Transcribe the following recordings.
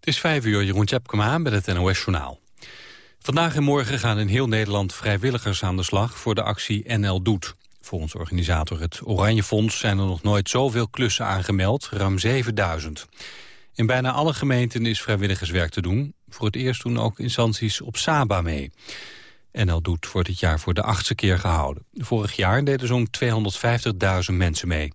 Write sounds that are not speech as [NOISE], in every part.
Het is vijf uur, Jeroen Tjepkema met het NOS-journaal. Vandaag en morgen gaan in heel Nederland vrijwilligers aan de slag voor de actie NL Doet. Volgens organisator het Oranje Fonds zijn er nog nooit zoveel klussen aangemeld, ruim 7000. In bijna alle gemeenten is vrijwilligerswerk te doen. Voor het eerst doen ook instanties op Saba mee. NL Doet wordt dit jaar voor de achtste keer gehouden. Vorig jaar deden zo'n 250.000 mensen mee.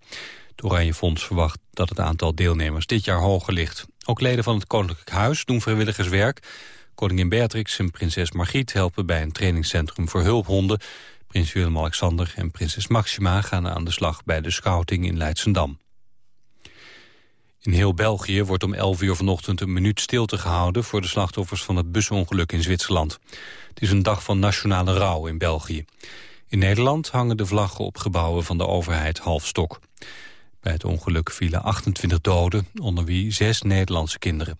Het Oranje Fonds verwacht dat het aantal deelnemers dit jaar hoger ligt. Ook leden van het Koninklijk Huis doen vrijwilligerswerk. Koningin Beatrix en prinses Margriet helpen bij een trainingscentrum voor hulphonden. Prins Willem-Alexander en prinses Maxima gaan aan de slag bij de scouting in Leidsendam. In heel België wordt om 11 uur vanochtend een minuut stilte gehouden... voor de slachtoffers van het busongeluk in Zwitserland. Het is een dag van nationale rouw in België. In Nederland hangen de vlaggen op gebouwen van de overheid half stok. Bij het ongeluk vielen 28 doden, onder wie zes Nederlandse kinderen.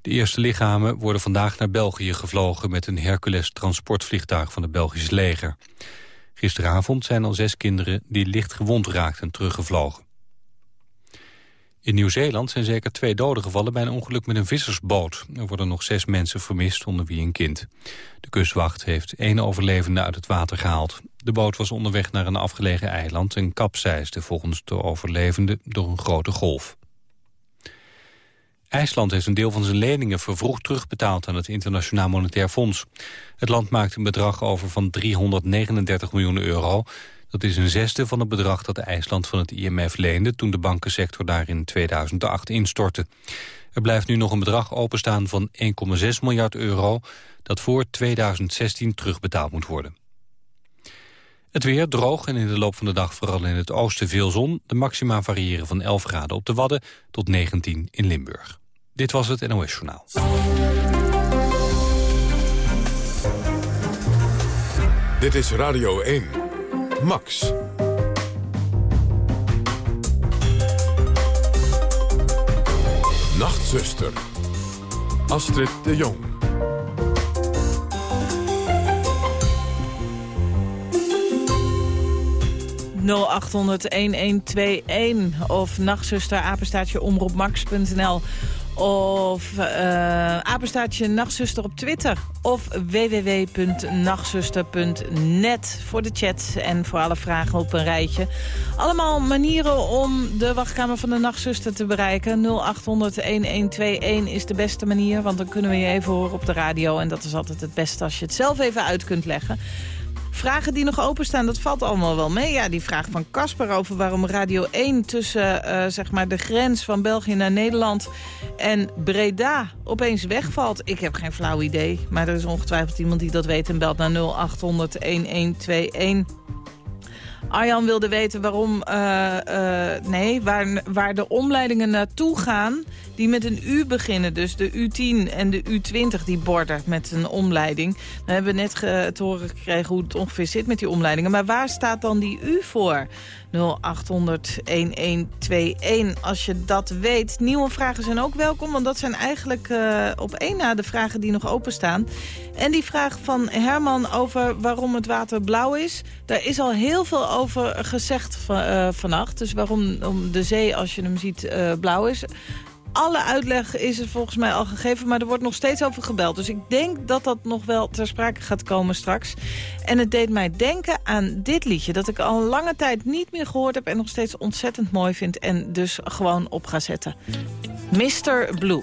De eerste lichamen worden vandaag naar België gevlogen... met een Hercules-transportvliegtuig van het Belgisch leger. Gisteravond zijn al zes kinderen die licht gewond raakten teruggevlogen. In Nieuw-Zeeland zijn zeker twee doden gevallen bij een ongeluk met een vissersboot. Er worden nog zes mensen vermist, onder wie een kind. De kustwacht heeft één overlevende uit het water gehaald. De boot was onderweg naar een afgelegen eiland en kapseisde volgens de overlevende door een grote golf. IJsland heeft een deel van zijn leningen vervroegd terugbetaald aan het Internationaal Monetair Fonds. Het land maakt een bedrag over van 339 miljoen euro. Dat is een zesde van het bedrag dat IJsland van het IMF leende... toen de bankensector daar in 2008 instortte. Er blijft nu nog een bedrag openstaan van 1,6 miljard euro... dat voor 2016 terugbetaald moet worden. Het weer droog en in de loop van de dag vooral in het oosten veel zon. De maxima variëren van 11 graden op de Wadden tot 19 in Limburg. Dit was het NOS Journaal. Dit is Radio 1. Max. Nachtzuster. Astrid de Jong. 0800-1121 of nachtzuster apenstaatje omroepmax.nl of uh, Nachtzuster op Twitter. Of www.nachtzuster.net voor de chat en voor alle vragen op een rijtje. Allemaal manieren om de wachtkamer van de Nachtzuster te bereiken. 0800-1121 is de beste manier, want dan kunnen we je even horen op de radio. En dat is altijd het beste als je het zelf even uit kunt leggen. Vragen die nog openstaan, dat valt allemaal wel mee. Ja, die vraag van Casper over waarom Radio 1 tussen uh, zeg maar de grens van België naar Nederland en Breda opeens wegvalt. Ik heb geen flauw idee, maar er is ongetwijfeld iemand die dat weet en belt naar 0800 1121. Arjan wilde weten waarom, uh, uh, nee, waar, waar de omleidingen naartoe gaan die met een U beginnen. Dus de U10 en de U20, die borden met een omleiding. We hebben net te horen gekregen hoe het ongeveer zit met die omleidingen. Maar waar staat dan die U voor? 0800-1121 als je dat weet. Nieuwe vragen zijn ook welkom, want dat zijn eigenlijk uh, op één na de vragen die nog openstaan. En die vraag van Herman over waarom het water blauw is. Daar is al heel veel over gezegd van, uh, vannacht. Dus waarom om de zee, als je hem ziet, uh, blauw is alle uitleg is er volgens mij al gegeven, maar er wordt nog steeds over gebeld. Dus ik denk dat dat nog wel ter sprake gaat komen straks. En het deed mij denken aan dit liedje, dat ik al lange tijd niet meer gehoord heb... en nog steeds ontzettend mooi vind en dus gewoon op ga zetten. Mr. Blue.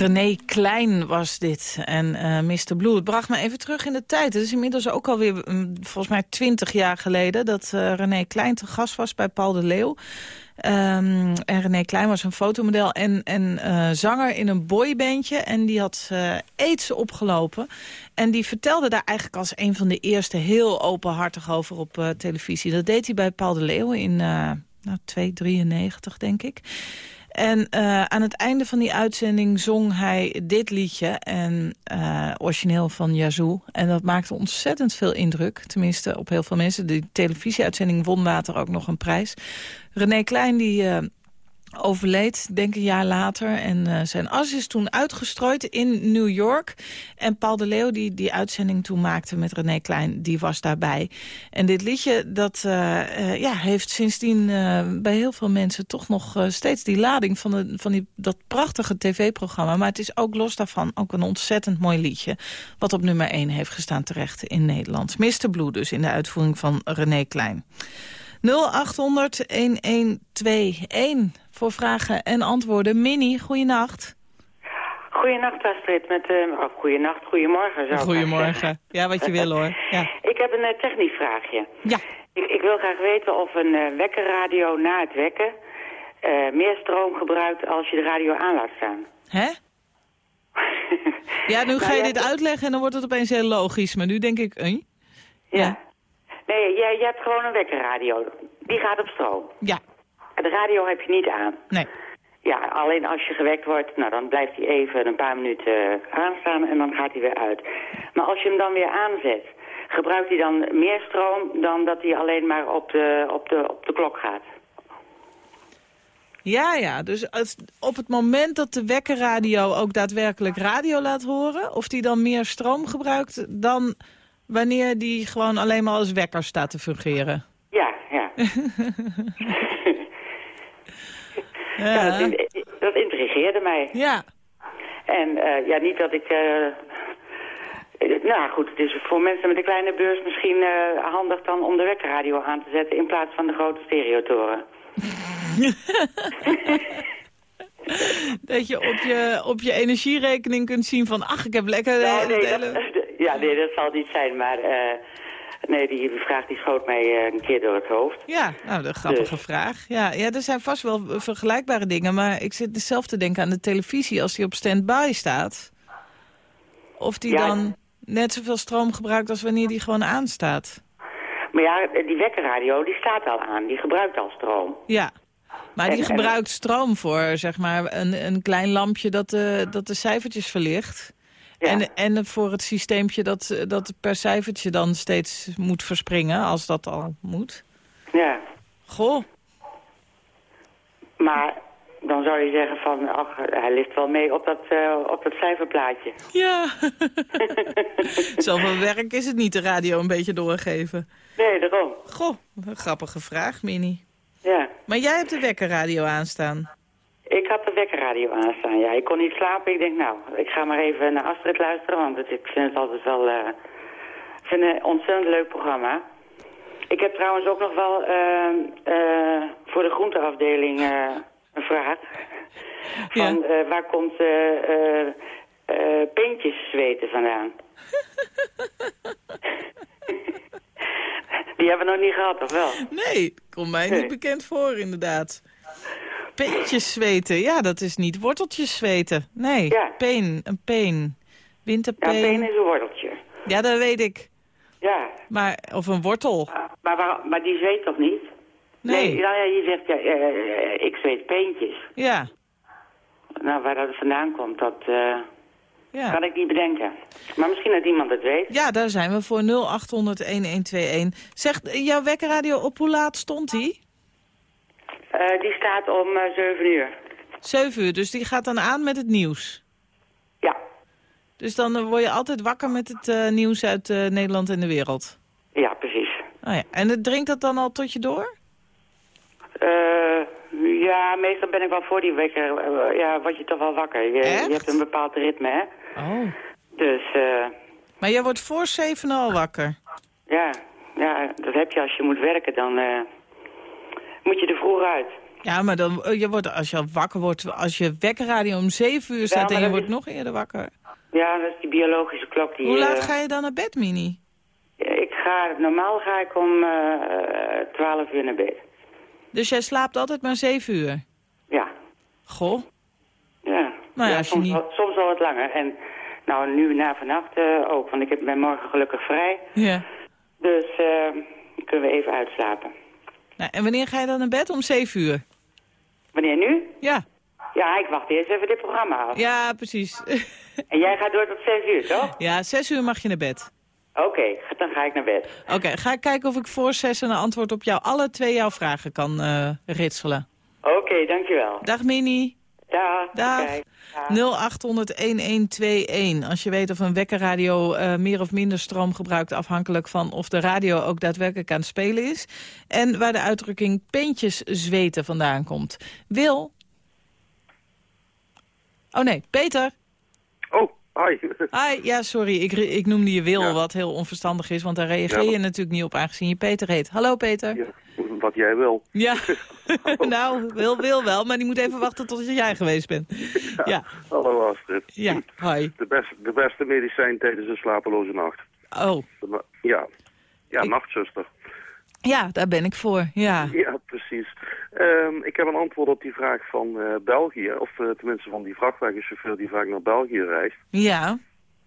René Klein was dit. En uh, eh, Mr. Blue. Het bracht me even terug in de tijd. Het is inmiddels ook alweer, um, volgens mij, twintig jaar geleden... dat uh, René Klein te gast was bij Paul de Leeuw. Um, en René Klein was een fotomodel en, en uh, zanger in een boybandje. En die had uh, aids opgelopen. En die vertelde daar eigenlijk als een van de eerste heel openhartig over op uh, televisie. Dat deed hij bij Paul de Leeuw in nou, 293, denk ik. En uh, aan het einde van die uitzending zong hij dit liedje. En uh, origineel van Yazoo. En dat maakte ontzettend veel indruk. Tenminste op heel veel mensen. De televisieuitzending won later ook nog een prijs. René Klein die... Overleed, denk een jaar later. En uh, zijn as is toen uitgestrooid in New York. En Paul de Leeuw, die die uitzending toen maakte met René Klein, die was daarbij. En dit liedje, dat uh, uh, ja, heeft sindsdien bij heel veel mensen toch nog steeds die lading van, van die, dat prachtige tv-programma. Maar het is ook los daarvan ook een ontzettend mooi liedje. Wat op nummer 1 heeft gestaan terecht in Nederland. Mr. Blue dus in de uitvoering van René Klein. 0800 1121 voor vragen en antwoorden. Minnie, goeienacht. Goeienacht Astrid, met, uh, oh, goeienacht, goedemorgen zou Goedemorgen, ja wat je wil hoor. Ja. [LAUGHS] ik heb een uh, technisch vraagje. Ja. Ik, ik, wil graag weten of een uh, wekkerradio na het wekken meer stroom gebruikt als je de radio aan laat staan. Hè? ja, nu [LAUGHS] ga nou, je dit uitleggen en dan wordt het opeens heel logisch, maar nu denk ik... Eh? Ja. Nee, jij, jij hebt gewoon een wekkerradio. Die gaat op stroom. Ja. De radio heb je niet aan. Nee. Ja, alleen als je gewekt wordt, nou dan blijft hij even een paar minuten aanstaan en dan gaat hij weer uit. Maar als je hem dan weer aanzet, gebruikt hij dan meer stroom dan dat hij alleen maar op de, op de, op de klok gaat? Ja, ja. Dus als, op het moment dat de wekkerradio ook daadwerkelijk radio laat horen... of die dan meer stroom gebruikt dan wanneer die gewoon alleen maar als wekker staat te fungeren? Ja, ja. [LAUGHS] Ja. dat, dat, intrigeerde mij. Ja. En eh, ja, niet dat ik... eh, nou goed, het is voor mensen met een kleine beurs misschien eh, handig dan om de wekkerradio aan te zetten in plaats van de grote stereotoren. [LAUGHS] Dat je op je, op je energierekening kunt zien van... ach, ik heb lekker... nee, dat, [LAUGHS] ja, nee, dat zal niet zijn, maar nee, die vraag die schoot mij eh, een keer door het hoofd. Ja, nou, een grappige Dus. vraag. Ja, ja, er zijn vast wel vergelijkbare dingen, maar ik zit dus zelf te denken aan de televisie als die op stand-by staat. Of die Ja. dan net zoveel stroom gebruikt als wanneer die gewoon aanstaat. Maar ja, die wekkerradio die staat al aan, die gebruikt al stroom. Ja, maar die gebruikt stroom voor, zeg maar, een, een klein lampje dat de, dat de cijfertjes verlicht. Ja. En, en voor het systeempje dat, dat per cijfertje dan steeds moet verspringen, als dat al moet. Ja, Goh, maar dan zou je zeggen van, ach, hij ligt wel mee op dat, eh, op dat cijferplaatje. ja. [LAUGHS] Zoveel werk is het niet, de radio een beetje doorgeven. Nee, daarom. Goh, een grappige vraag, Mini. Ja. Maar jij hebt de wekkerradio aanstaan. Ik had de wekkerradio aanstaan, ja. Ik kon niet slapen. Ik denk, nou, ik ga maar even naar Astrid luisteren, want het, ik vind het altijd wel eh, ik vind het een ontzettend leuk programma. Ik heb trouwens ook nog wel eh, eh, voor de groenteafdeling eh, een vraag. [LAUGHS] Van, waar komt peentjes zweten vandaan? [LAUGHS] Die hebben we nog niet gehad, of wel? Nee, komt mij Nee. niet bekend voor, inderdaad. Peentjes zweten, ja, dat is niet worteltjes zweten. Nee, Ja. peen, een peen. Ja, Winterpeen. peen is een worteltje. Ja, dat weet ik. Ja, Maar, of een wortel. maar, waar- maar die zweet toch niet? Nee. nou ja, je zegt, ja, eh, ik zweet peentjes. Ja, Nou, waar dat vandaan komt, dat eh, ja. kan ik niet bedenken. Maar misschien dat iemand het weet. Ja, daar zijn we voor 0800-1121. Zeg, jouw wekkerradio, op hoe laat stond die? Eh, die staat om eh 7 uur. 7 uur, dus die gaat dan aan met het nieuws. Ja, Dus dan eh, word je altijd wakker met het nieuws uit Nederland en de wereld. ja, precies. Oh ja. En het dringt dat dan al tot je door? Ja, meestal ben ik wel voor die wekker. ja, word je toch wel wakker. Je, hebt een bepaald ritme, hè? Oh. Dus, eh, Maar jij wordt voor 7 al wakker? ja, ja, dat heb je als je moet werken. Dan moet je er vroeg uit. Ja, maar dan, eh, je wordt, als je al wakker wordt, als je wekkerradio om 7 uur staat maar en je wordt is- nog eerder wakker. Ja, dat is die biologische klok. Die, Hoe laat eh, ga je dan naar bed, Mini? Ik ga, normaal ga ik om eh 12 uur naar bed. Dus jij slaapt altijd maar 7 uur? Ja, Goh. ja. Nou ja, soms, niet- wel, soms wat langer. En nou, nu na vannacht ook, want ik heb- ben morgen gelukkig vrij. Ja. Dus kunnen we even uitslapen. Nou, en wanneer ga je dan naar bed? Om 7 uur? Wanneer nu? Ja. Ja, ik wacht eerst even dit programma af. Ja, precies. En jij gaat door tot 6 uur, toch? ja, 6 uur mag je naar bed. Oké, dan ga ik naar bed. Oké, ga ik kijken of ik voor 6 een antwoord op jou, alle twee jouw vragen kan eh, ritselen. Oké, dankjewel. Dag Mini. Dag. Dag. Oké. Dag. 0800-1121. Als je weet of een wekkerradio eh, meer of minder stroom gebruikt... afhankelijk van of de radio ook daadwerkelijk aan het spelen is. En waar de uitdrukking peentjes zweten vandaan komt. Wil? Oh nee, Peter. Hi. Hi, ja, sorry, ik, ik noemde je Wil, Ja. wat heel onverstandig is... want daar reageer Ja, je natuurlijk niet op aangezien je Peter heet. Hallo Peter. Ja, wat jij wil. Ja, [LAUGHS] [LAUGHS] nou, Wil wil wel, maar die moet even wachten tot jij geweest bent. Ja, Hallo Astrid. ja, hoi. De, best, de beste medicijn tijdens een slapeloze nacht. Oh, Ja. Ja, Ik- nachtzuster. ja, daar ben ik voor, ja. Ja, precies. Ehm, ik heb een antwoord op die vraag van eh, België. Of eh, tenminste van die vrachtwagenchauffeur die vaak naar België reist. Ja,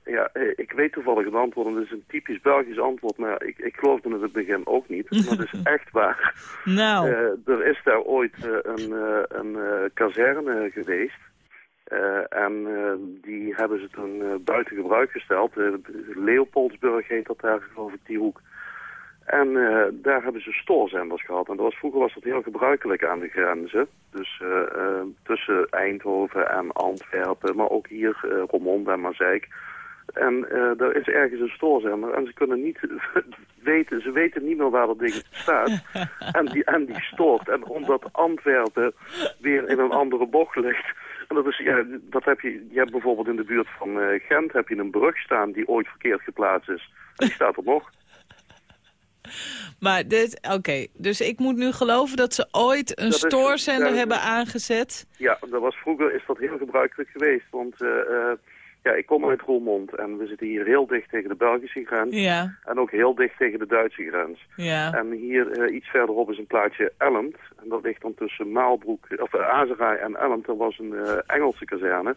Ja, eh, ik weet toevallig het antwoord. En dat is een typisch Belgisch antwoord. Maar ik, ik geloofde het in het begin ook niet. [LAUGHS] Maar dat is echt waar. nou, er is daar ooit een, een kazerne geweest. En die hebben ze toen buiten gebruik gesteld. Leopoldsburg heet dat daar, geloof ik, die hoek. En eh, daar hebben ze stoorzenders gehad. En dat was, vroeger was dat heel gebruikelijk aan de grenzen. Dus eh, eh, tussen Eindhoven en Antwerpen, maar ook hier uh, Roermond en Mazeik. En er is ergens een stoorzender en ze kunnen niet [LAUGHS] weten, ze weten niet meer waar dat ding staat. [LAUGHS] en, die, en die stoort. En omdat Antwerpen weer in een andere bocht ligt, En dat, is, ja, dat heb je, je hebt bijvoorbeeld in de buurt van Gent heb je een brug staan die ooit verkeerd geplaatst is. En die staat er nog. Maar dit, oké, dus ik moet nu geloven dat ze ooit een stoorzender hebben aangezet. Ja, dat was, vroeger is dat heel gebruikelijk geweest. Want eh, eh, ja, ik kom uit Roermond en we zitten hier heel dicht tegen de Belgische grens. Ja, En ook heel dicht tegen de Duitse grens. ja. En hier eh, iets verderop is een plaatsje Elmt. En dat ligt dan tussen Maalbroek, of uh, Azeraai en Elmt. Dat was een Engelse kazerne.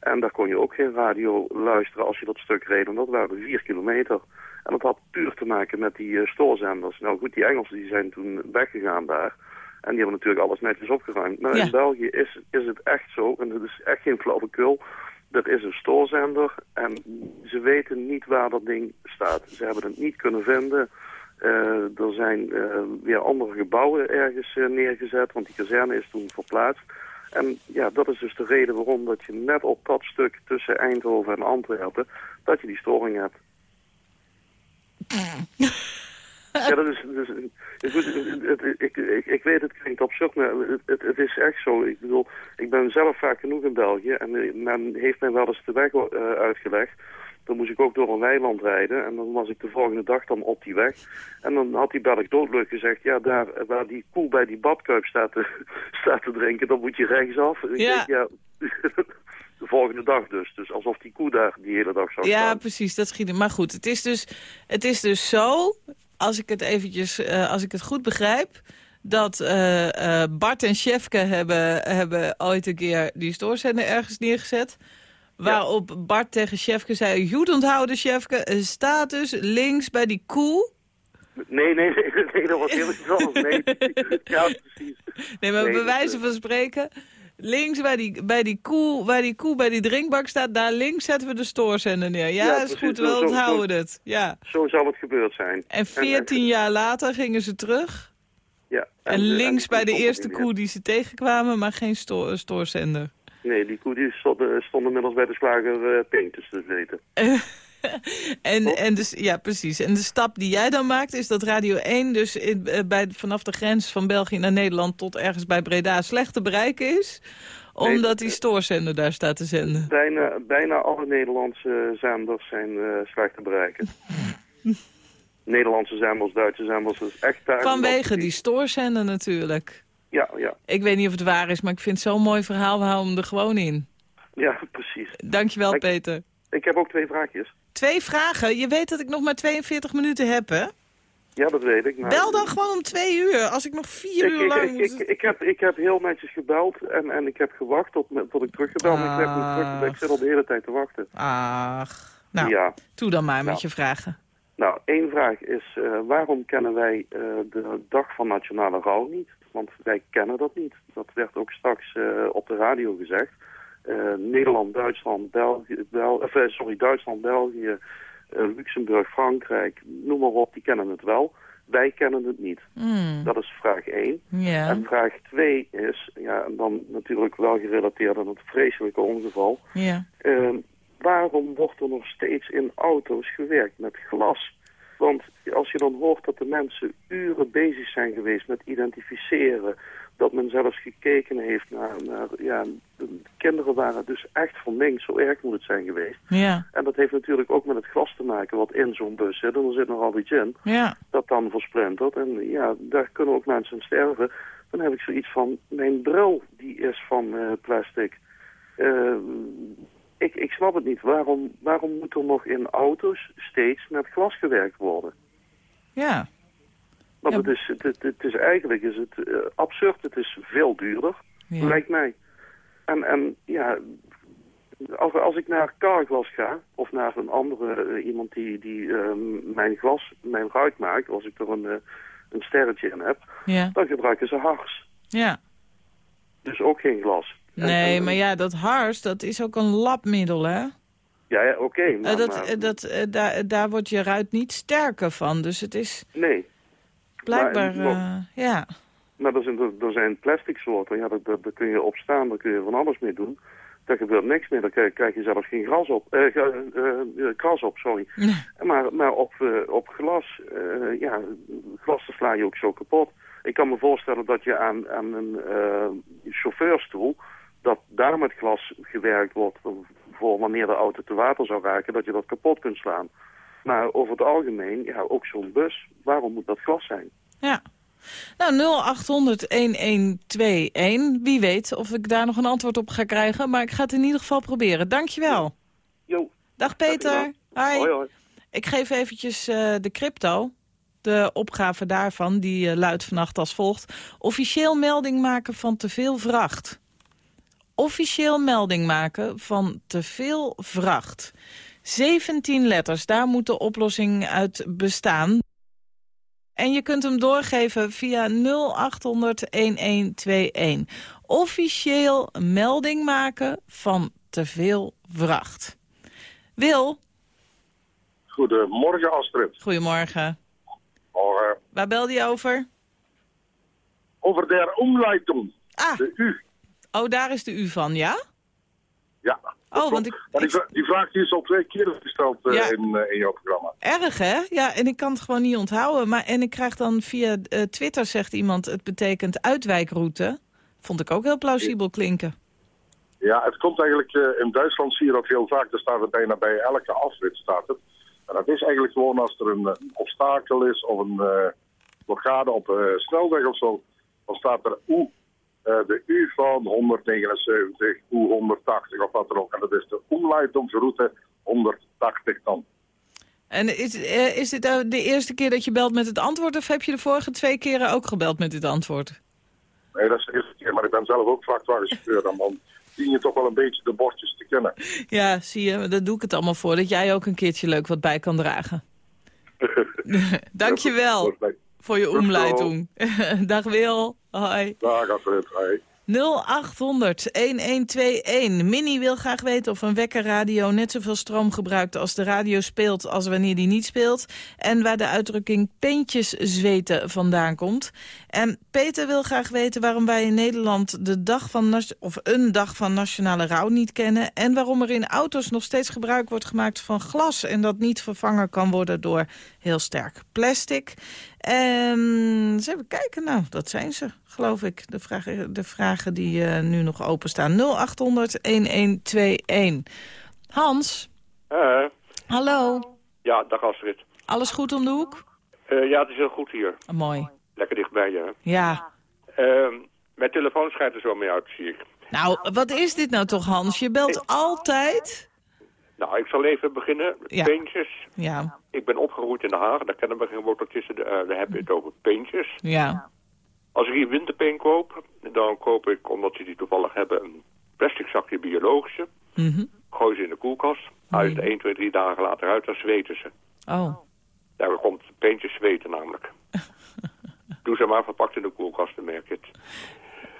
En daar kon je ook geen radio luisteren als je dat stuk reed. En dat waren vier kilometer. En dat had puur te maken met die eh, stoorzenders. Nou goed, die Engelsen die zijn toen weggegaan daar. En die hebben natuurlijk alles netjes opgeruimd. Maar Ja. in België is, is het echt zo, en dat is echt geen flauwekul. Er is een stoorzender en ze weten niet waar dat ding staat. Ze hebben het niet kunnen vinden. Eh, er zijn eh, weer andere gebouwen ergens neergezet, want die kazerne is toen verplaatst. En ja, dat is dus de reden waarom dat je net op dat stuk tussen Eindhoven en Antwerpen, dat je die storing hebt. Ja, dat is... Dus, het, het, het- ik, ik, ik weet, het klinkt absurd, maar het, het, is echt zo. Ik bedoel, ik ben zelf vaak genoeg in België en men heeft mij wel eens de weg eh, uitgelegd. Dan moest ik ook door een weiland rijden en dan was ik de volgende dag dan op die weg. En dan had die Belg doodleuk gezegd, ja, daar waar die koe bij die badkuip staat te, [LAUGHS] staat te drinken, dan moet je rechtsaf. En ik Ja. denk, ja, de volgende dag dus. Dus alsof die koe daar die hele dag zou Ja, staan. precies, dat schiet. Maar goed, het is dus, het is dus zo, als ik het eventjes, eh, als ik het goed begrijp... dat eh, eh, Bart en Sjefke hebben, hebben ooit een keer die stoorzender ergens neergezet... Waarop Bart tegen Sjefke zei... Goed onthouden, Sjefke, er staat dus links bij die koe... Nee, nee, nee, [LAUGHS] nee, dat was heel iets anders. Nee, [LAUGHS] ja, precies. Nee, maar Nee, bij wijze van spreken... Links bij die, bij, die koe, waar die koe bij die drinkbak staat... daar links zetten we de stoorzender neer. Ja, Ja, is goed, we zo- onthouden het. Ja. Zo zal het gebeurd zijn. En 14 jaar later gingen ze terug. ja, En, eh, links bij de er eerste koe die ze tegenkwamen, maar geen sto stoorzender. Nee, die koe die stond, eh, stond inmiddels bij de slager uh, Peentjes te weten. [LAUGHS] [LAUGHS] En, en dus, ja, precies. En de stap die jij dan maakt is dat Radio 1 dus in, eh, bij, vanaf de grens van België naar Nederland tot ergens bij Breda slecht te bereiken is. Omdat die stoorzender daar staat te zenden. Bijna, bijna alle Nederlandse zenders zijn eh, slecht te bereiken. [LAUGHS] Nederlandse zenders, Duitse zenders, dat is echt daar. Vanwege die stoorzender natuurlijk. Ja, ja, Ik weet niet of het waar is, maar ik vind het zo'n mooi verhaal. We houden hem er gewoon in. ja, precies. Dankjewel, Ik- Peter. Ik heb ook twee vraagjes. Twee vragen. Je weet dat ik nog maar 42 minuten heb, hè? Ja, dat weet ik. Maar Bel dan gewoon om twee uur. Als ik nog vier Ik, uur lang... ik, ik, ik heb, ik heb heel netjes gebeld en, en ik heb gewacht tot, tot ik teruggebeld. Ik, heb niet terug, ik zit al de hele tijd te wachten. Ach, nou, Ja. doe dan maar met Nou. je vragen. Nou, één vraag is, eh, waarom kennen wij eh, de dag van Nationale Rouw niet? Want wij kennen dat niet. Dat werd ook straks eh, op de radio gezegd. Eh, Nederland, Duitsland, België, Bel of, eh, sorry, Duitsland, België, eh, Luxemburg, Frankrijk, noem maar op, die kennen het wel. Wij kennen het niet. Hmm, Dat is vraag één. ja, En vraag twee is, ja, en dan natuurlijk wel gerelateerd aan het vreselijke ongeval. waarom wordt er nog steeds in auto's gewerkt met glas? Want als je dan hoort dat de mensen uren bezig zijn geweest met identificeren, dat men zelfs gekeken heeft naar, naar ja, de kinderen waren dus echt verminkt, zo erg moet het zijn geweest. Ja, En dat heeft natuurlijk ook met het glas te maken wat in zo'n bus zit, en er zit nogal iets in ja. dat dan versplintert. En ja, daar kunnen ook mensen sterven. Dan heb ik zoiets van, mijn bril die is van eh, plastic. Eh, ik, ik snap het niet. Waarom, waarom moet er nog in auto's steeds met glas gewerkt worden? ja. Want Ja. het, is, het, is eigenlijk is het, eh, absurd. Het is veel duurder, ja. lijkt mij. En, en ja, als, als ik naar Carglass ga, of naar een andere eh, iemand die, die eh, mijn glas, mijn ruit maakt, als ik er een, eh, een sterretje in heb, ja. dan gebruiken ze hars. ja. Dus ook geen glas. Nee, en- maar ja, dat hars, dat is ook een labmiddel, hè? Ja, ja oké. dat, maar- dat, daar, daar wordt je ruit niet sterker van. Dus het is nee, blijkbaar... Maar, eh, ja. maar er zijn, er, zijn plastic soorten. Ja, daar, daar, kun je op staan, daar kun je van alles mee doen. Daar gebeurt niks meer. Daar krijg, je zelfs geen gras op. eh kras op, sorry. Maar, maar op, op glas, ja, glas sla je ook zo kapot. Ik kan me voorstellen dat je aan, aan een chauffeurstoel, dat daar met glas gewerkt wordt voor wanneer de auto te water zou raken, dat je dat kapot kunt slaan. Maar over het algemeen, ja, ook zo'n bus, waarom moet dat glas zijn? Ja. Nou, 0800-1121. Wie weet of ik daar nog een antwoord op ga krijgen. Maar ik ga het in ieder geval proberen. Dankjewel. Jo. Dag Peter. Hoi. Hoi, hoi. Ik geef eventjes eh, de crypto. De opgave daarvan, die eh, luidt vannacht als volgt. Officieel melding maken van te veel vracht. Officieel melding maken van te veel vracht. 17 letters, daar moet de oplossing uit bestaan. En je kunt hem doorgeven via 0800-1121. Officieel melding maken van te veel vracht. Wil, Goedemorgen Astrid. goedemorgen. Morgen. Waar belde je over? Over der Umleitung. Ah, De U. oh, daar is de U van, ja? Ja. Oh, want ik, Maar die, die vraag die is al twee keer gesteld eh, Ja. in, eh, in jouw programma. Erg, hè? Ja, en ik kan het gewoon niet onthouden. Maar, en ik krijg dan via eh, Twitter, zegt iemand, het betekent uitwijkroute. Vond ik ook heel plausibel klinken. Ja, het komt eigenlijk, in Duitsland zie je dat heel vaak, er staat het bijna bij elke afrit staat het. En dat is eigenlijk gewoon als er een, obstakel is of een blokkade op een snelweg of zo, dan staat er eh, de U van 179, U 180 of wat dan ook. En dat is de Umleitungsroute 180 dan. En is, eh, is dit eh, de eerste keer dat je belt met het antwoord... of heb je de vorige twee keren ook gebeld met dit antwoord? Nee, dat is de eerste keer, maar ik ben zelf ook vrachtwagenchauffeur. Dan, dan dien je toch wel een beetje de bordjes te kennen. Ja, zie je, daar doe ik het allemaal voor. Dat jij ook een keertje leuk wat bij kan dragen. [LAUGHS] [LAUGHS] Dankjewel. Voor je omleitung. [LAUGHS] Dag Wil. Hoi. Dag, Astrid. Hoi. 0800-1121. Minnie wil graag weten of een wekkerradio net zoveel stroom gebruikt als de radio speelt als wanneer die niet speelt. En waar de uitdrukking peentjes zweten vandaan komt. En Peter wil graag weten waarom wij in Nederland de dag van, of een dag van nationale rouw niet kennen. En waarom er in auto's nog steeds gebruik wordt gemaakt van glas. En dat niet vervangen kan worden door heel sterk plastic. En eens even kijken, nou, dat zijn ze, geloof ik. De vragen, de vragen die eh, nu nog openstaan. 0800-1121. Hans, Eh, hallo. ja, dag Astrid. Alles goed om de hoek? Eh, ja, het is heel goed hier. Mooi. Lekker dichtbij je. hè. Ja. Ehm, mijn telefoon schijnt er zo mee uit, zie ik. Nou, wat is dit nou toch, Hans? Je belt altijd? Nou, ik zal even beginnen. Ja. Peentjes. Ja, Ik ben opgegroeid in Den Haag. Daar kennen we geen woord tussen. Uh, daar hebben we het over peentjes. ja. Als ik hier winterpeen koop, dan koop ik, omdat ze die toevallig hebben, een plastic zakje biologische. Mhm. Gooi ze in de koelkast. Haal je ze 1, 2, 3 dagen later uit, dan zweten ze. Oh, Daar komt peentjes zweten namelijk. [LAUGHS] Doe ze maar verpakt in de koelkast, dan merk je het.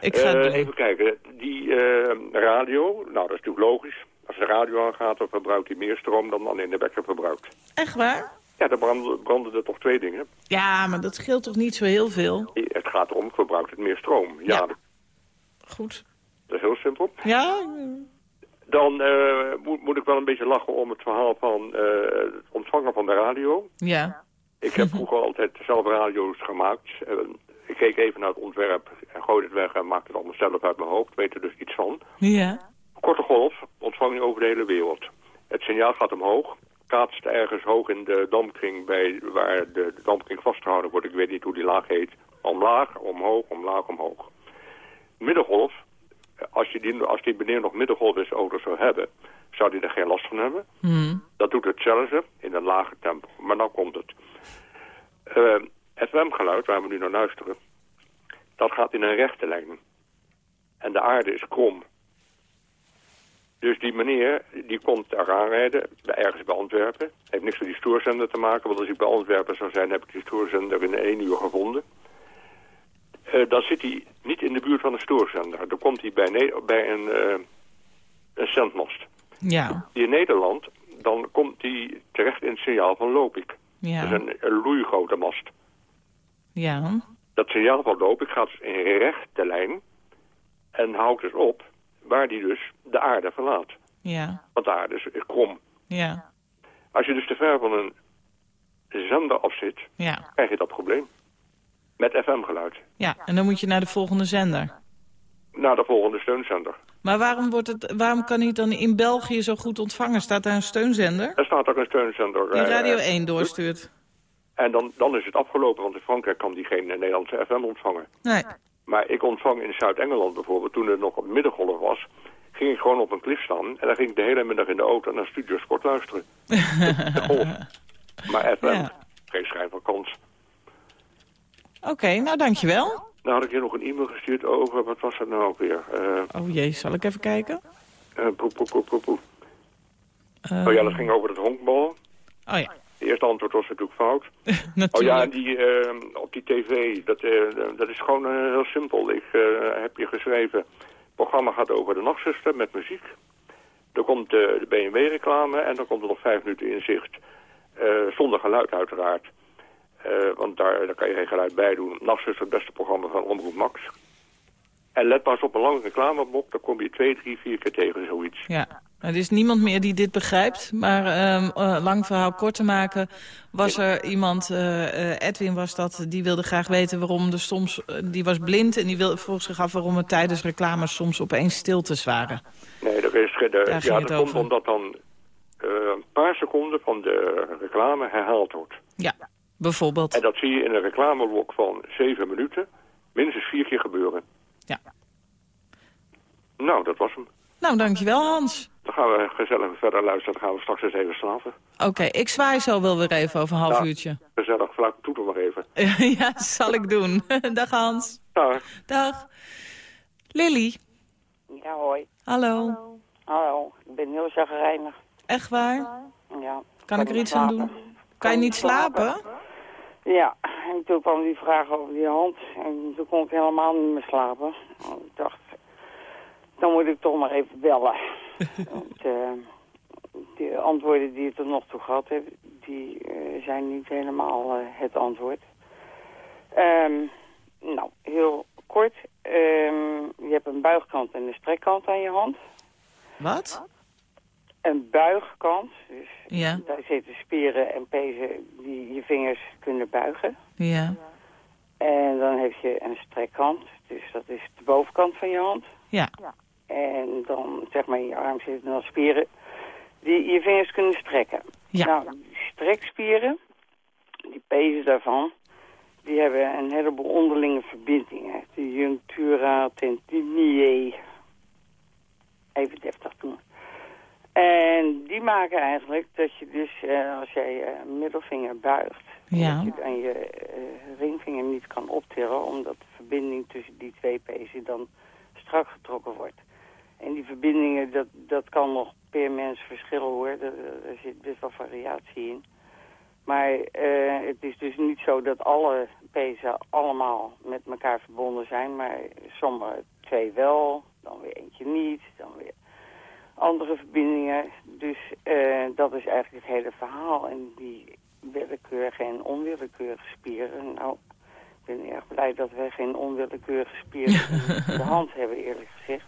ik ga Eh, even kijken, die eh, radio, nou dat is natuurlijk logisch. Als de radio aangaat, dan verbruikt hij meer stroom dan dan in de wekker verbruikt. Echt waar? Ja, dan branden, branden er toch twee dingen. Ja, maar dat scheelt toch niet zo heel veel? Het gaat erom, verbruikt het meer stroom. Ja, Ja. dat Goed. is heel simpel. Ja? Dan eh, moet, moet ik wel een beetje lachen om het verhaal van het ontvangen van de radio. Ja. Ik heb [LAUGHS] vroeger altijd zelf radio's gemaakt. Eh, ik keek even naar het ontwerp en gooide het weg en maakte het allemaal zelf uit mijn hoofd. Weet er dus iets van. Ja. Korte golf ontvang over de hele wereld. Het signaal gaat omhoog, kaatst ergens hoog in de dampkring bij waar de, de dampkring vastgehouden wordt. Ik weet niet hoe die laag heet. Omlaag, omhoog, omlaag, omhoog. Middengolf, als, je die, als die meneer nog middengolf in zijn auto zou hebben, zou hij er geen last van hebben. Hm. Dat doet hetzelfde in een lage tempo. Maar nou komt het. Eh, het FM-geluid, waar we nu naar luisteren, dat gaat in een rechte lijn. En de aarde is krom. Dus die meneer, die komt daar aanrijden, ergens bij Antwerpen. Heeft niks met die stoorzender te maken, want als ik bij Antwerpen zou zijn, heb ik die stoorzender in één uur gevonden. Eh, dan zit hij niet in de buurt van een stoorzender. Dan komt hij bij, Ne- bij een, eh, een zendmast. Ja. In Nederland, dan komt hij terecht in het signaal van Lopik. Ja. Dat is een, een loeigrote mast. Ja. Dat signaal van Lopik gaat dus in rechte lijn en houdt dus op waar die dus de aarde verlaat. Ja. Want de aarde is krom. Ja. Als je dus te ver van een zender af zit, Ja. krijg je dat probleem. Met FM-geluid. Ja. En dan moet je naar de volgende zender. Naar de volgende steuncenter. Maar waarom, wordt het, waarom kan hij het dan in België zo goed ontvangen? Staat daar een steunzender Er staat ook een steuncenter. die eh, Radio eh, 1 doorstuurt? En dan, dan is het afgelopen, want in Frankrijk kan die geen Nederlandse FM ontvangen. Nee. Maar ik ontvang in Zuid-Engeland bijvoorbeeld, toen het nog op middengolf was... ging ik gewoon op een klif staan en dan ging ik de hele middag in de auto naar Studio Sport luisteren. [LAUGHS] de golf. Maar FM, Ja. geen schijn van kans. Oké, nou dankjewel. Nou had ik je nog een e-mail gestuurd over, wat was dat nou ook weer? Eh Oh jee, zal ik even kijken? eh, poe, poe, poe, poe, poe. Eh, Oh ja, dat ging over het honkbal. Oh ja, Het eerste antwoord was natuurlijk fout. [LAUGHS] Oh ja, natuurlijk. en die, op die tv, dat, dat is gewoon heel simpel. Ik heb je geschreven, het programma gaat over de nachtzuster met muziek. Dan komt de BMW-reclame en dan komt er nog vijf minuten inzicht. zonder geluid uiteraard. Eh, want daar, daar kan je geen geluid bij doen. Nachtzuster, het beste programma van Omroep Max. En let eens op een lange reclameblok, dan kom je twee, drie, vier keer tegen zoiets. Ja, er is niemand meer die dit begrijpt. Maar eh, lang verhaal kort te maken, was er iemand, eh, Edwin was dat, die wilde graag weten waarom er soms, die was blind en die wil, vroeg zich af waarom er tijdens reclames soms opeens stiltes waren. Nee, dat, is, de, Daar ja, dat komt over. omdat dan een paar seconden van de reclame herhaald wordt. Ja, bijvoorbeeld. En dat zie je in een reclameblok van zeven minuten minstens vier keer gebeuren. Ja. Nou, dat was hem. Nou, dankjewel Hans. Dan gaan we gezellig verder luisteren. Dan gaan we straks eens even slapen. Oké, ik zwaai zo wel weer even over een half Ja. uurtje. Gezellig, fluit de toeter maar even. [LAUGHS] ja, zal ik doen. [LAUGHS] Dag Hans. Dag. Dag. Lily. Ja, hoi. Hallo. Hallo, ik ben heel chagrijnig. Echt waar? Ja. Kan ik er iets aan slapen. doen? Kan je niet slapen? Ja, en toen kwam die vraag over die hand. En toen kon ik helemaal niet meer slapen. Ik dacht, dan moet ik toch maar even bellen. [LAUGHS] Want eh, de antwoorden die je tot nog toe gehad hebt, die eh, zijn niet helemaal eh, het antwoord. Ehm, nou, heel kort. Ehm, je hebt een buigkant en een strekkant aan je hand. Wat? Een buigkant, dus Ja, daar zitten spieren en pezen die je vingers kunnen buigen. ja, En dan heb je een strekkant, dus dat is de bovenkant van je hand. ja. En dan, zeg maar, in je arm zitten dan spieren die je vingers kunnen strekken. Ja. Nou, die strekspieren, die pezen daarvan, die hebben een heleboel onderlinge verbindingen. De junctura tendiniae. Even deftig doen. En die maken eigenlijk dat je dus, eh, als jij je middelvinger buigt, Ja. dat je dan je eh, ringvinger niet kan optillen, omdat de verbinding tussen die twee pezen dan strak getrokken wordt. En die verbindingen, dat, dat kan nog per mens verschillen hoor, er, er zit best wel variatie in. Maar eh, het is dus niet zo dat alle pezen allemaal met elkaar verbonden zijn, maar sommige twee wel, dan weer eentje niet, dan weer andere verbindingen. Dus eh, dat is eigenlijk het hele verhaal. En die willekeurige en onwillekeurige spieren, nou, ik ben erg blij dat wij geen onwillekeurige spieren [LAUGHS] in de hand hebben, eerlijk gezegd.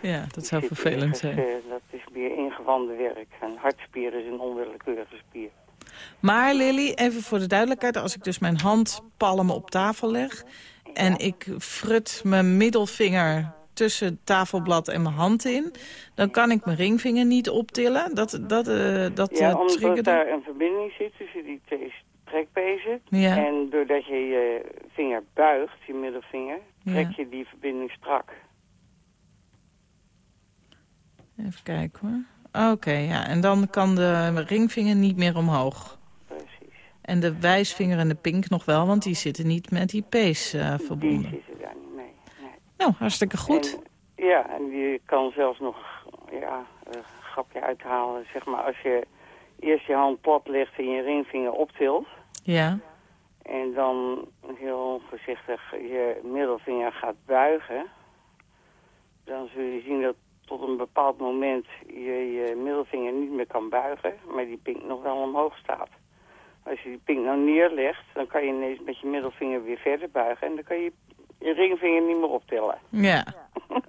Ja, dat zou vervelend zijn. eh, dat is meer ingewanden werk. Een hartspier is een onwillekeurige spier. Maar Lily, even voor de duidelijkheid. Als ik dus mijn handpalmen op tafel leg... en ik frut mijn middelvinger tussen het tafelblad en mijn hand in... dan kan ik mijn ringvinger niet optillen. Dat, dat, eh dat Ja, eh, omdat triggerde- daar een verbinding zit tussen die twee trekpezen. Ja. En doordat je je vinger buigt, je middelvinger, trek je die verbinding strak. Even kijken hoor. Oké, ja. En dan kan de ringvinger niet meer omhoog. Precies. En de wijsvinger en de pink nog wel, want die zitten niet met die pees Die verbonden. zitten daar niet mee. Nee. Nou, hartstikke goed. En, ja, en je kan zelfs nog ja, een grapje uithalen. Zeg maar, als je eerst je hand plat legt en je ringvinger optilt... Ja, en dan heel voorzichtig je middelvinger gaat buigen... dan zul je zien dat tot een bepaald moment je je middelvinger niet meer kan buigen... maar die pink nog wel omhoog staat. Als je die pink nou neerlegt, dan kan je ineens met je middelvinger weer verder buigen... en dan kan je je ringvinger niet meer optillen. ja. [LAUGHS]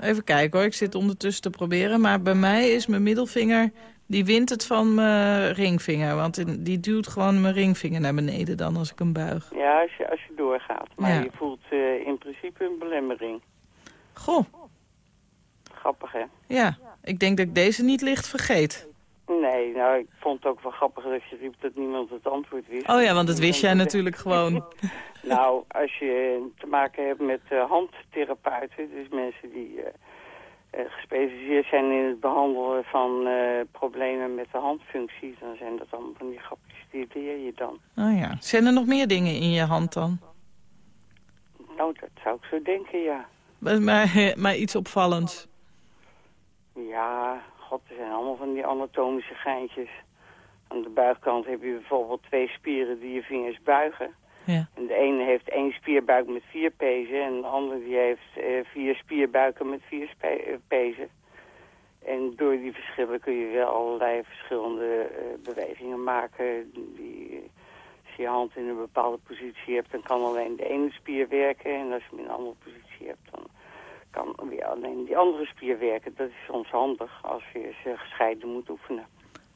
Even kijken hoor, ik zit ondertussen te proberen. Maar bij mij is mijn middelvinger, die wint het van mijn ringvinger. Want in- die duwt gewoon mijn ringvinger naar beneden dan als ik hem buig. Ja, als je, als je doorgaat. Maar Ja. je voelt eh, in principe een belemmering. Goh, Grappig, hè? ja. Ik denk dat ik deze niet licht vergeet. Nee, nou, ik vond het ook wel grappig dat je riep dat niemand het antwoord wist. Oh ja, want dat wist jij [LAUGHS] natuurlijk gewoon. [LAUGHS] Nou, als je te maken hebt met eh, handtherapeuten, dus mensen die eh, eh, gespecialiseerd zijn in het behandelen van problemen met de handfunctie, dan zijn dat allemaal van die grapjes die leer je dan. Oh ja. Zijn er nog meer dingen in je hand dan? Nou, dat zou ik zo denken, ja. Maar, maar, maar iets opvallends. Ja, god, er zijn allemaal van die anatomische geintjes. Aan de buigkant heb je bijvoorbeeld twee spieren die je vingers buigen. Ja. En de ene heeft één spierbuik met vier pezen en de andere die heeft eh, vier spierbuiken met vier eh, pezen. En door die verschillen kun je wel allerlei verschillende eh, bewegingen maken. Die, eh, als je je hand in een bepaalde positie hebt, dan kan alleen de ene spier werken. En als je hem in een andere positie hebt, dan kan weer alleen die andere spier werken. Dat is soms handig als je ze gescheiden moet oefenen.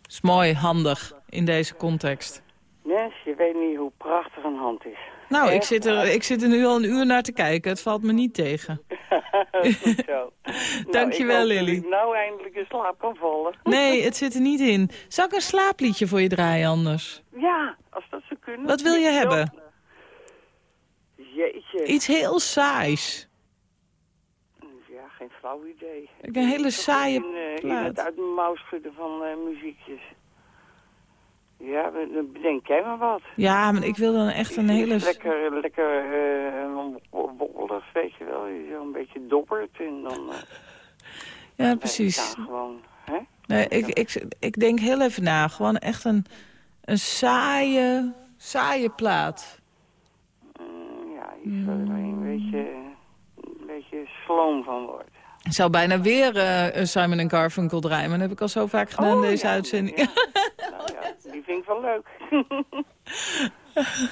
is mooi, handig in deze context. Mens, je weet niet hoe prachtig een hand is. Nou, ik zit, er, ik zit er nu al een uur naar te kijken. Het valt me niet tegen. [LAUGHS] Goed zo. [LAUGHS] Dankjewel, nou, ik hoop dat Lily. ik nou eindelijk in slaap kan vallen. [LAUGHS] Nee, het zit er niet in. Zal ik een slaapliedje voor je draaien anders? Ja, als dat zou kunnen. Wat wil je hebben? Jeetje. Iets heel saais. Geen flauw idee. Ik een hele saaie eh, plaat. iemand uit mijn mouw schudden van eh, muziekjes. Ja, bedenk jij maar wat. Ja, maar ik wil dan echt een hele... Lekker, lekker wollig, weet je wel. Je zo een beetje dobbert en dan... [LAUGHS] Ja, precies. gewoon, hè? Nee, ik, ik, ik denk heel even na. Gewoon echt een, een saaie, saaie plaat. Mm, ja, iets waar je een beetje, een beetje sloom van wordt. Ik zou bijna weer eh, Simon Garfunkel draaien. Maar dat heb ik al zo vaak gedaan in Oh, deze ja, uitzending. ja. [LAUGHS] nou ja, die vind ik wel leuk.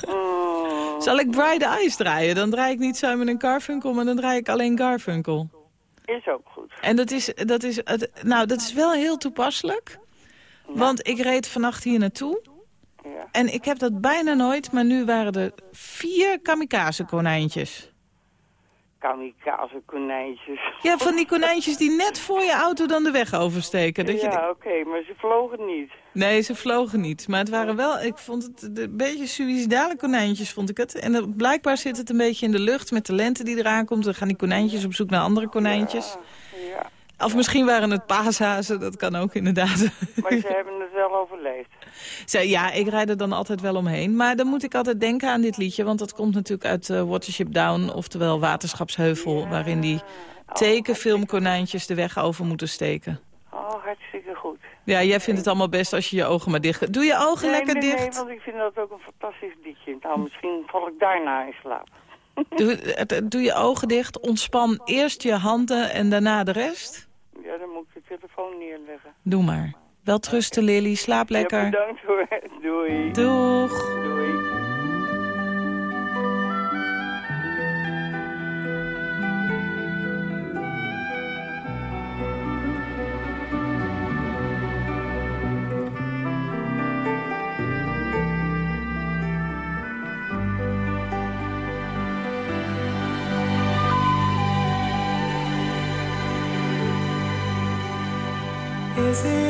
Mm, [LAUGHS] Zal ik Bright Eyes draaien? Dan draai ik niet Simon Garfunkel, maar dan draai ik alleen Garfunkel. is ook goed. En dat is, dat is, nou, dat is wel heel toepasselijk. Want ik reed vannacht hier naartoe. Ja. En ik heb dat bijna nooit, maar nu waren er vier kamikaze konijntjes. Kamikaze konijntjes. Ja, van die konijntjes die net voor je auto dan de weg oversteken. Dat je ja, oké, maar ze vlogen niet. Nee, ze vlogen niet. Maar het waren wel, ik vond het een beetje suïcidale konijntjes, vond ik het. En blijkbaar zit het een beetje in de lucht met de lente die eraan komt. Dan gaan die konijntjes op zoek naar andere konijntjes. Ja, Of misschien waren het paashazen, dat kan ook inderdaad. maar ze [LAUGHS] hebben het wel overleefd. Zij, ja, ik rijd er dan altijd wel omheen. Maar dan moet ik altijd denken aan dit liedje. Want dat komt natuurlijk uit eh, Watership Down, oftewel Waterschapsheuvel... waarin die tekenfilmkonijntjes de weg over moeten steken. Oh, hartstikke goed. Ja, jij vindt het allemaal best als je je ogen maar dicht... Doe je ogen nee, lekker nee, dicht. Nee, want ik vind dat ook een fantastisch liedje. Nou, misschien val ik daarna in slaap. [LAUGHS] Doe, doe je ogen dicht, ontspan eerst je handen en daarna de rest. Ja, dan moet ik de telefoon neerleggen. Doe maar. Wel trusten, Lily. Slaap Ja, lekker. bedankt hoor. Doei. Doeg. Doei. Is it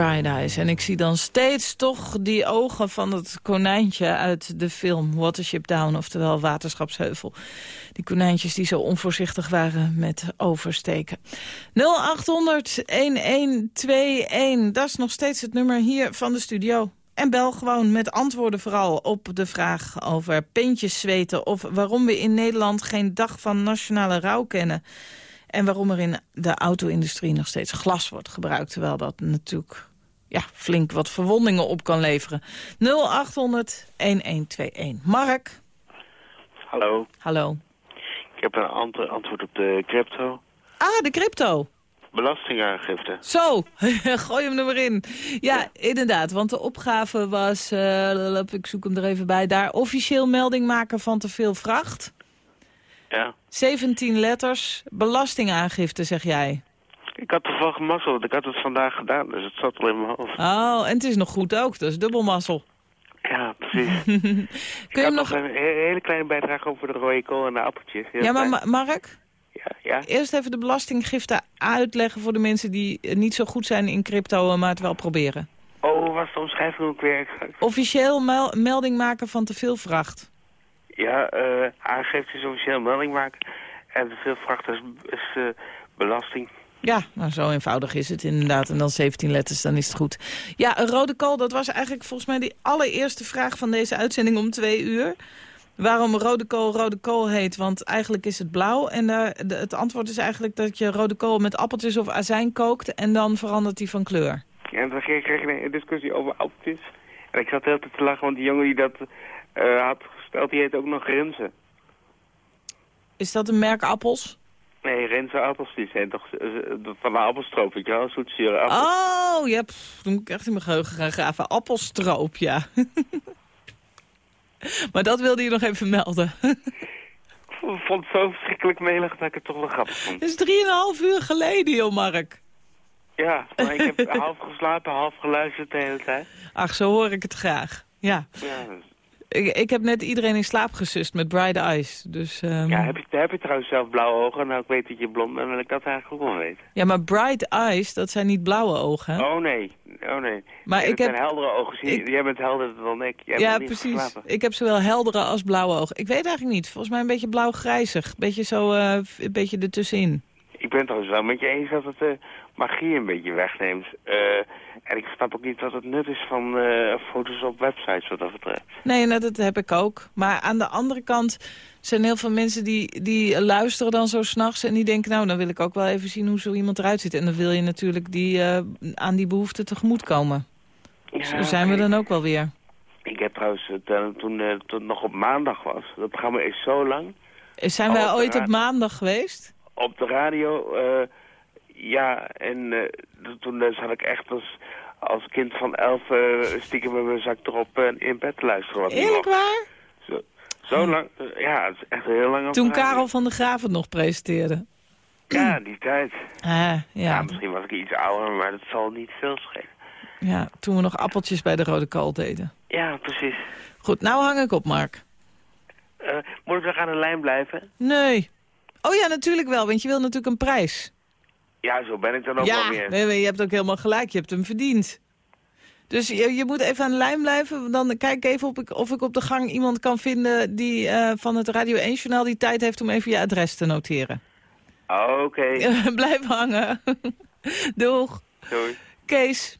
En ik zie dan steeds toch die ogen van het konijntje uit de film Watership Down, oftewel Waterschapsheuvel. Die konijntjes die zo onvoorzichtig waren met oversteken. 0800-1121, dat is nog steeds het nummer hier van de studio. En bel gewoon met antwoorden vooral op de vraag over pintjes zweten... of waarom we in Nederland geen dag van nationale rouw kennen. En waarom er in de auto-industrie nog steeds glas wordt gebruikt... terwijl dat natuurlijk ja, flink wat verwondingen op kan leveren. 0800-1121. Mark? Hallo. Hallo. Ik heb een ant- antwoord op de crypto. Ah, de crypto. Belastingaangifte. Zo, [LAUGHS] gooi hem er maar in. Ja, inderdaad, want de opgave was, eh, ik zoek hem er even bij, daar officieel melding maken van te veel vracht. Ja. 17 letters, belastingaangifte, zeg jij. Ik had mazzel, want ik had het vandaag gedaan, dus het zat al in mijn hoofd. Oh, en het is nog goed ook, dat is dubbelmassel. Ja, precies. [LAUGHS] Kun je ik hem had nog... een he- hele kleine bijdrage over de rode kool en de appeltjes. Heel Ja, maar. Ma- Mark, Ja, ja. eerst even de belastinggifte uitleggen voor de mensen die eh, niet zo goed zijn in crypto, maar het wel proberen. Oh, hoe was de omschrijving ook weer? Officieel mel- melding maken van te veel vracht. Ja, eh aangifte is officieel melding maken. En te veel vracht is, is eh, belasting. Ja, nou zo eenvoudig is het inderdaad. En dan 17 letters, dan is het goed. Ja, een rode kool, dat was eigenlijk volgens mij die allereerste vraag van deze uitzending om twee uur. Waarom rode kool rode kool heet, want eigenlijk is het blauw. En daar- de, het antwoord is eigenlijk dat je rode kool met appeltjes of azijn kookt... en dan verandert die van kleur. En toen kreeg ik een discussie over appeltjes. En ik zat tijd te lachen, want die jongen die dat eh, had gesteld, die heet ook nog Rinsen. Is dat een merk appels? Nee, Rinsen appels, die zijn toch eh, van de appelstroop, weet je wel? Zoetzure appels. Oh, ja, pff, dan moet ik echt in mijn geheugen gaan graven. Appelstroop, ja. [LAUGHS] maar dat wilde je nog even melden. Ik vond het zo verschrikkelijk melig dat ik het toch wel grappig vond. Dat is drieënhalf uur geleden, joh, Mark. Ja, maar ik heb [LAUGHS] half geslapen, half geluisterd de hele tijd. Ach, zo hoor ik het graag. Ja, Ja, dus- ik, ik heb net iedereen in slaap gesust met Bright Eyes. Dus, ehm, ja heb, je, heb je trouwens zelf blauwe ogen? Nou, ik weet dat je blond bent, wil ik dat eigenlijk ook wel weten. ja, maar Bright Eyes, dat zijn niet blauwe ogen. hè? Oh nee, oh nee. Maar Jij ik heb- heldere ogen. Ik- Jij bent helderder dan ik. Jij ja, precies. geslapen. Ik heb zowel heldere als blauwe ogen. Ik weet eigenlijk niet. Volgens mij een beetje blauw-grijzig. Beetje zo, eh, een beetje ertussenin. Ik ben het trouwens wel met je eens dat het de magie een beetje wegneemt. Eh, en ik snap ook niet wat het nut is van eh, foto's op websites wat dat betreft. Nee, nou, dat heb ik ook. Maar aan de andere kant zijn heel veel mensen die, die luisteren dan zo s'nachts... en die denken, nou, dan wil ik ook wel even zien hoe zo iemand eruit ziet. En dan wil je natuurlijk die, eh, aan die behoefte tegemoetkomen. Zo zijn we dan ook wel weer. Ik heb trouwens, toen, toen het nog op maandag was, dat programma is zo lang. Zijn wij ooit ja. op maandag geweest? Op de radio, ja, en eh, toen eh, zat ik echt als, als kind van elf eh, stiekem met mijn zak erop in bed te luisteren. Wat Eerlijk waar? Zo, zo lang, eh, ja, het is echt heel lang Toen. Karel van der Graaf het nog presenteerde. Ja, die tijd. Ah, ja, Ja, misschien was ik iets ouder, maar dat zal niet veel schelen. ja, toen we nog appeltjes bij de rode kool deden. Ja, precies. Goed, nou hang ik op, Mark. Moet ik nog aan de lijn blijven? Nee. Oh ja, natuurlijk wel, want je wil natuurlijk een prijs. Ja, zo ben ik dan ook ja, wel weer. nee, maar je hebt ook helemaal gelijk, je hebt hem verdiend. Dus je, je moet even aan de lijn blijven. Dan kijk even of ik, of ik op de gang iemand kan vinden die eh, van het Radio 1-journaal die tijd heeft om even je adres te noteren. Oké, [LAUGHS] Blijf hangen. [LAUGHS] Doeg. doei. Kees.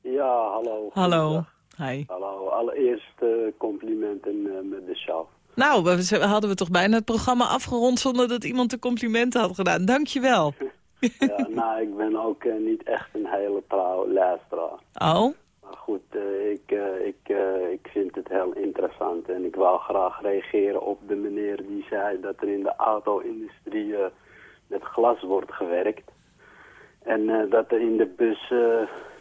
Ja, hallo. Hallo. Hi. Hallo, allereerst eh, complimenten eh, met de show. Nou, we, we hadden we toch bijna het programma afgerond zonder dat iemand de complimenten had gedaan. Dankjewel. Ja, nou, ik ben ook eh, niet echt een hele trouw luisteraar. Oh? Maar goed, eh, ik, eh, ik, ik vind het heel interessant en ik wou graag reageren op de meneer die zei dat er in de auto-industrie met glas wordt gewerkt. En dat er in de bus,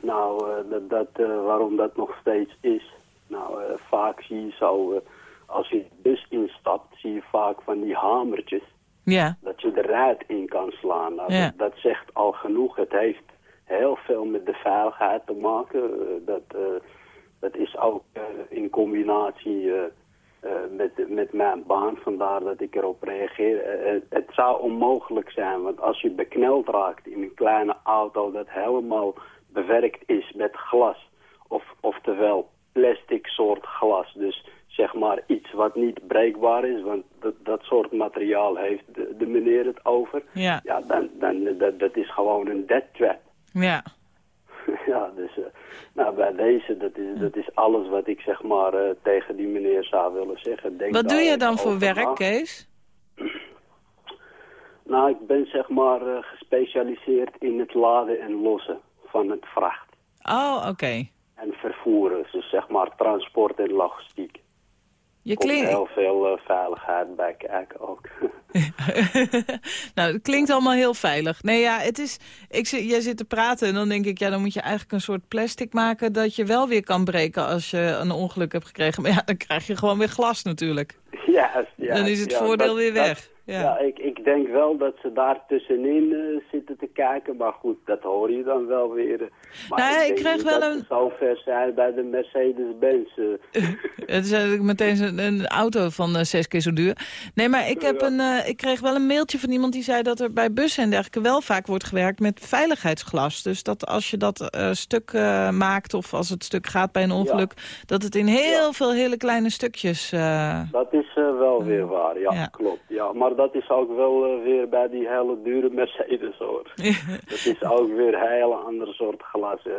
nou, dat, dat, waarom dat nog steeds is. Nou, vaak zie je zo, als je de bus instapt, zie je vaak van die hamertjes Ja. dat je de ruit in kan slaan. Nou, Ja. dat, dat zegt al genoeg. Het heeft heel veel met de veiligheid te maken. Eh, dat, eh, dat is ook eh, in combinatie met, met mijn baan, vandaar dat ik erop reageer. Het, het zou onmogelijk zijn, want als je bekneld raakt in een kleine auto dat helemaal bewerkt is met glas. Of, oftewel plastic soort glas. Dus zeg maar iets wat niet breekbaar is, want dat, dat soort materiaal heeft de, de meneer het over. Ja. Ja, dan, dan dat, dat is gewoon een dead trap. Ja. [LAUGHS] ja, dus eh, nou, bij deze, dat is, dat is alles wat ik zeg maar eh, tegen die meneer zou willen zeggen. Denk Wat doe je dan voor na. werk, Kees? [CLEARS THROAT] Nou, ik ben zeg maar eh, gespecialiseerd in het laden en lossen van het vracht. Oh, oké. En vervoeren, dus zeg maar transport en logistiek. Je klinkt... heel veel eh, veiligheid bij kijken ook. [LAUGHS] [LAUGHS] nou, het klinkt allemaal heel veilig. Nee, ja, het is... Ik, jij zit te praten en dan denk ik... ja, dan moet je eigenlijk een soort plastic maken... dat je wel weer kan breken als je een ongeluk hebt gekregen. Maar ja, dan krijg je gewoon weer glas natuurlijk. Juist, juist, Dan is het ja, voordeel dat- weer weg. Ja. Ja, ik, ik denk wel dat ze daar tussenin eh, zitten te kijken. Maar goed, dat hoor je dan wel weer. eh. Maar Nou, ik kreeg wel dat een- zo ver zijn bij de Mercedes-Benz. eh. [LAUGHS] Het is eigenlijk meteen een, een auto van zes keer zo duur. Nee, maar ik, heb een, ik kreeg wel een mailtje van iemand die zei dat er bij bussen en dergelijke wel vaak wordt gewerkt met veiligheidsglas. Dus dat als je dat stuk maakt of als het stuk gaat bij een ongeluk, dat het in heel veel hele kleine stukjes... Dat is wel weer waar, ja, Ja. klopt. Ja, maar dat is ook wel eh, weer bij die hele dure Mercedes hoor. dat is ook weer een hele andere soort glas. Eh,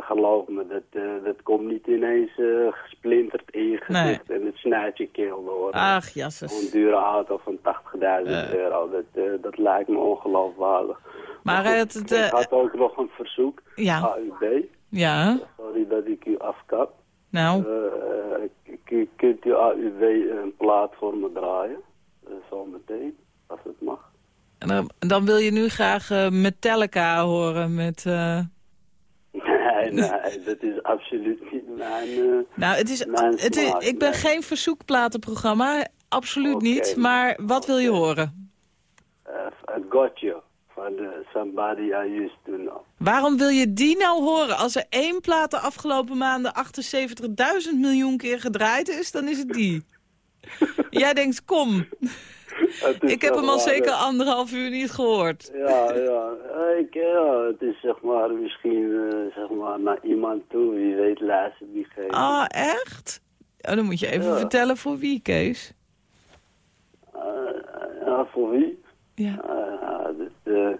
geloof me, dat, dat komt niet ineens gesplinterd in je gezicht en het snijdt je keel door. Ach, Een jasses. dure auto van 80.000 euro, dat, dat lijkt me ongeloofwaardig. Maar het... ik had ook nog een verzoek, Ja. AUB. ja, Sorry dat ik u afkap. nou, kunt u AUB een plaat voor me draaien? Uh, zo meteen, als het mag. en dan, dan wil je nu graag eh, Metallica horen met... eh, Nee, nee, dat is absoluut niet mijn... eh, Nou, het is, het is, ik ben nee. geen verzoekplatenprogramma, absoluut niet. Maar wat wil je horen? Eh, I Got You, van eh, Somebody I Used To Know. Waarom wil je die nou horen? Als er één plaat de afgelopen maanden 78.000 miljoen keer gedraaid is, dan is het die. [LAUGHS] Jij denkt, kom, [LAUGHS] ik heb hem al zeker anderhalf uur niet gehoord. Ja, [LAUGHS] ja. Eh, Ik, ja, het is zeg maar misschien eh, zeg maar naar iemand toe. Wie weet luistert diegene. Ah, echt? Oh, dan moet je even Ja. vertellen voor wie, Kees. Eh, ja, voor wie? Ja. Dus,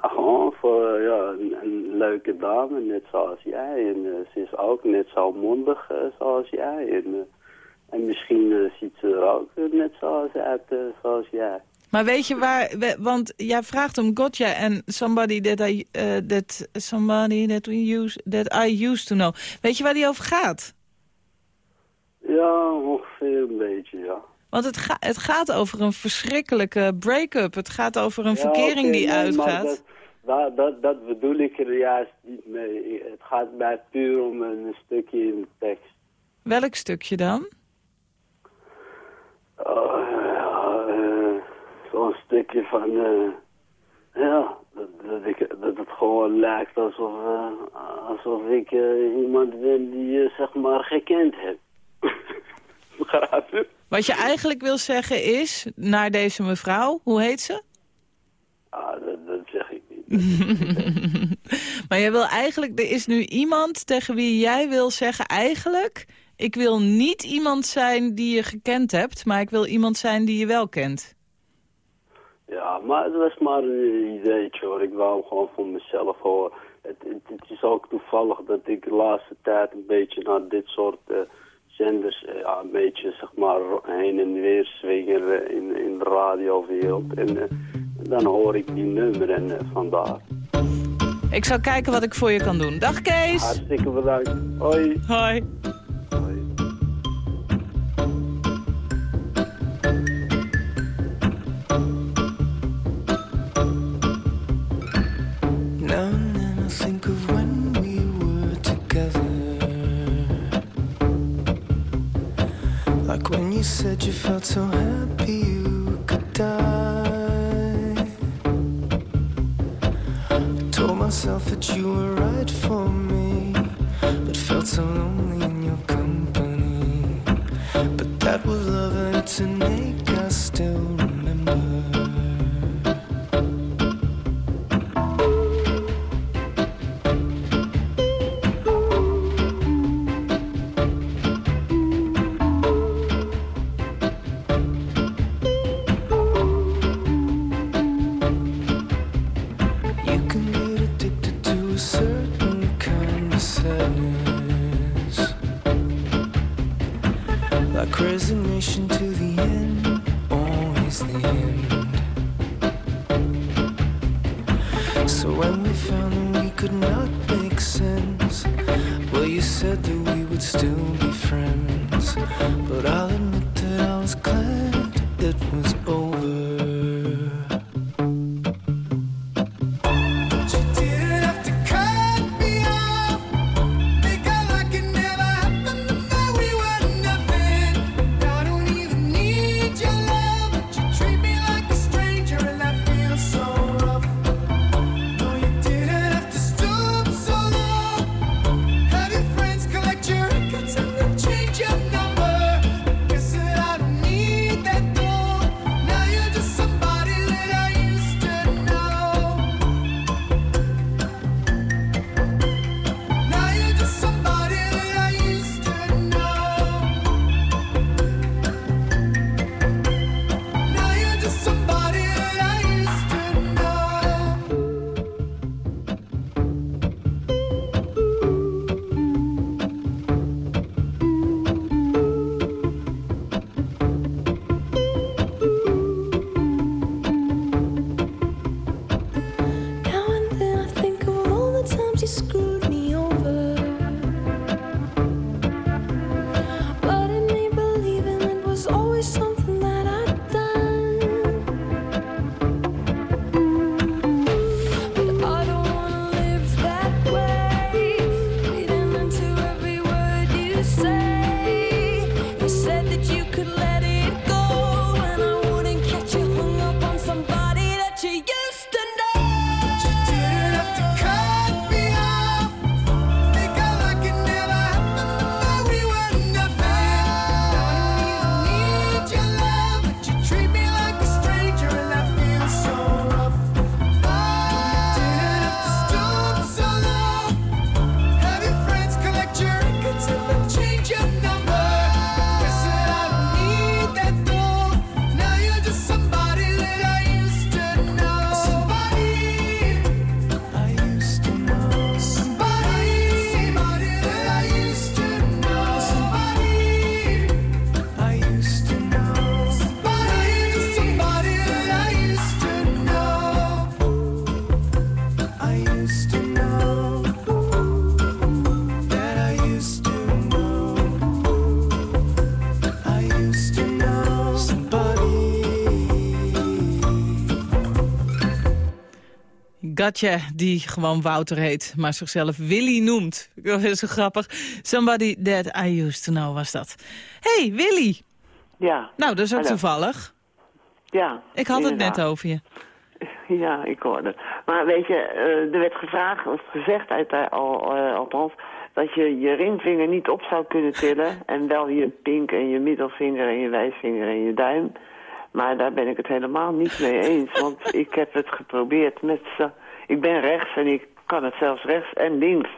gewoon voor ja, een, een leuke dame, net zoals jij. En ze is ook net zo mondig zoals jij. En, en misschien eh, ziet ze er ook eh, net zoals uit eh, zoals jij. Maar weet je waar, want jij vraagt om Gotcha en somebody that I, eh, that, somebody that, we use, that I used to know. Weet je waar die over gaat? Ja, ongeveer een beetje, ja. Want het, ga, het gaat over een verschrikkelijke break-up. Het gaat over een Ja, verkering die nee, uitgaat. Dat, dat, dat, dat bedoel ik er juist niet mee. Het gaat mij puur om een stukje in de tekst. Welk stukje dan? Oh, ja, zo'n stukje van, eh, ja, dat, dat, ik, dat het gewoon lijkt alsof, eh, alsof ik eh, iemand ben die je zeg maar gekend heb. [LAUGHS] Begrijp je? Wat je eigenlijk wil zeggen is, naar deze mevrouw, hoe heet ze? Ah, dat, dat zeg ik niet. [LAUGHS] maar je wil eigenlijk, er is nu iemand tegen wie jij wil zeggen eigenlijk... ik wil niet iemand zijn die je gekend hebt, maar ik wil iemand zijn die je wel kent. Ja, maar het was maar een ideetje hoor. Ik wou gewoon voor mezelf horen. Het, het, het is ook toevallig dat ik de laatste tijd een beetje naar dit soort eh, zenders eh, ja, een beetje zeg maar heen en weer zwingen in, in de radiowereld. En eh, dan hoor ik die nummer en eh, vandaar. Ik zal kijken wat ik voor je kan doen. Dag Kees! Hartstikke bedankt. Hoi. Hoi. When you said you felt so happy you could die. Told myself that you were right for me, but felt so lonely in your company. But that was love and it's an Gatje, die gewoon Wouter heet, maar zichzelf Willy noemt. Dat is zo grappig. Somebody that I used to know was dat. hey, Willy. Ja. Nou, dat is ook Hallo. toevallig. Ja. Ik had het net over je. [LAUGHS] Ja, ik hoorde het. Maar weet je, eh, er werd gevraagd, of gezegd uit, eh, al, eh, althans, dat je je ringvinger niet op zou kunnen tillen. [LAUGHS] En wel je pink en je middelvinger en je wijsvinger en je duim. Maar daar ben ik het helemaal niet mee eens. Want ik heb het geprobeerd met... z'n- Ik ben rechts en ik kan het zelfs rechts en links.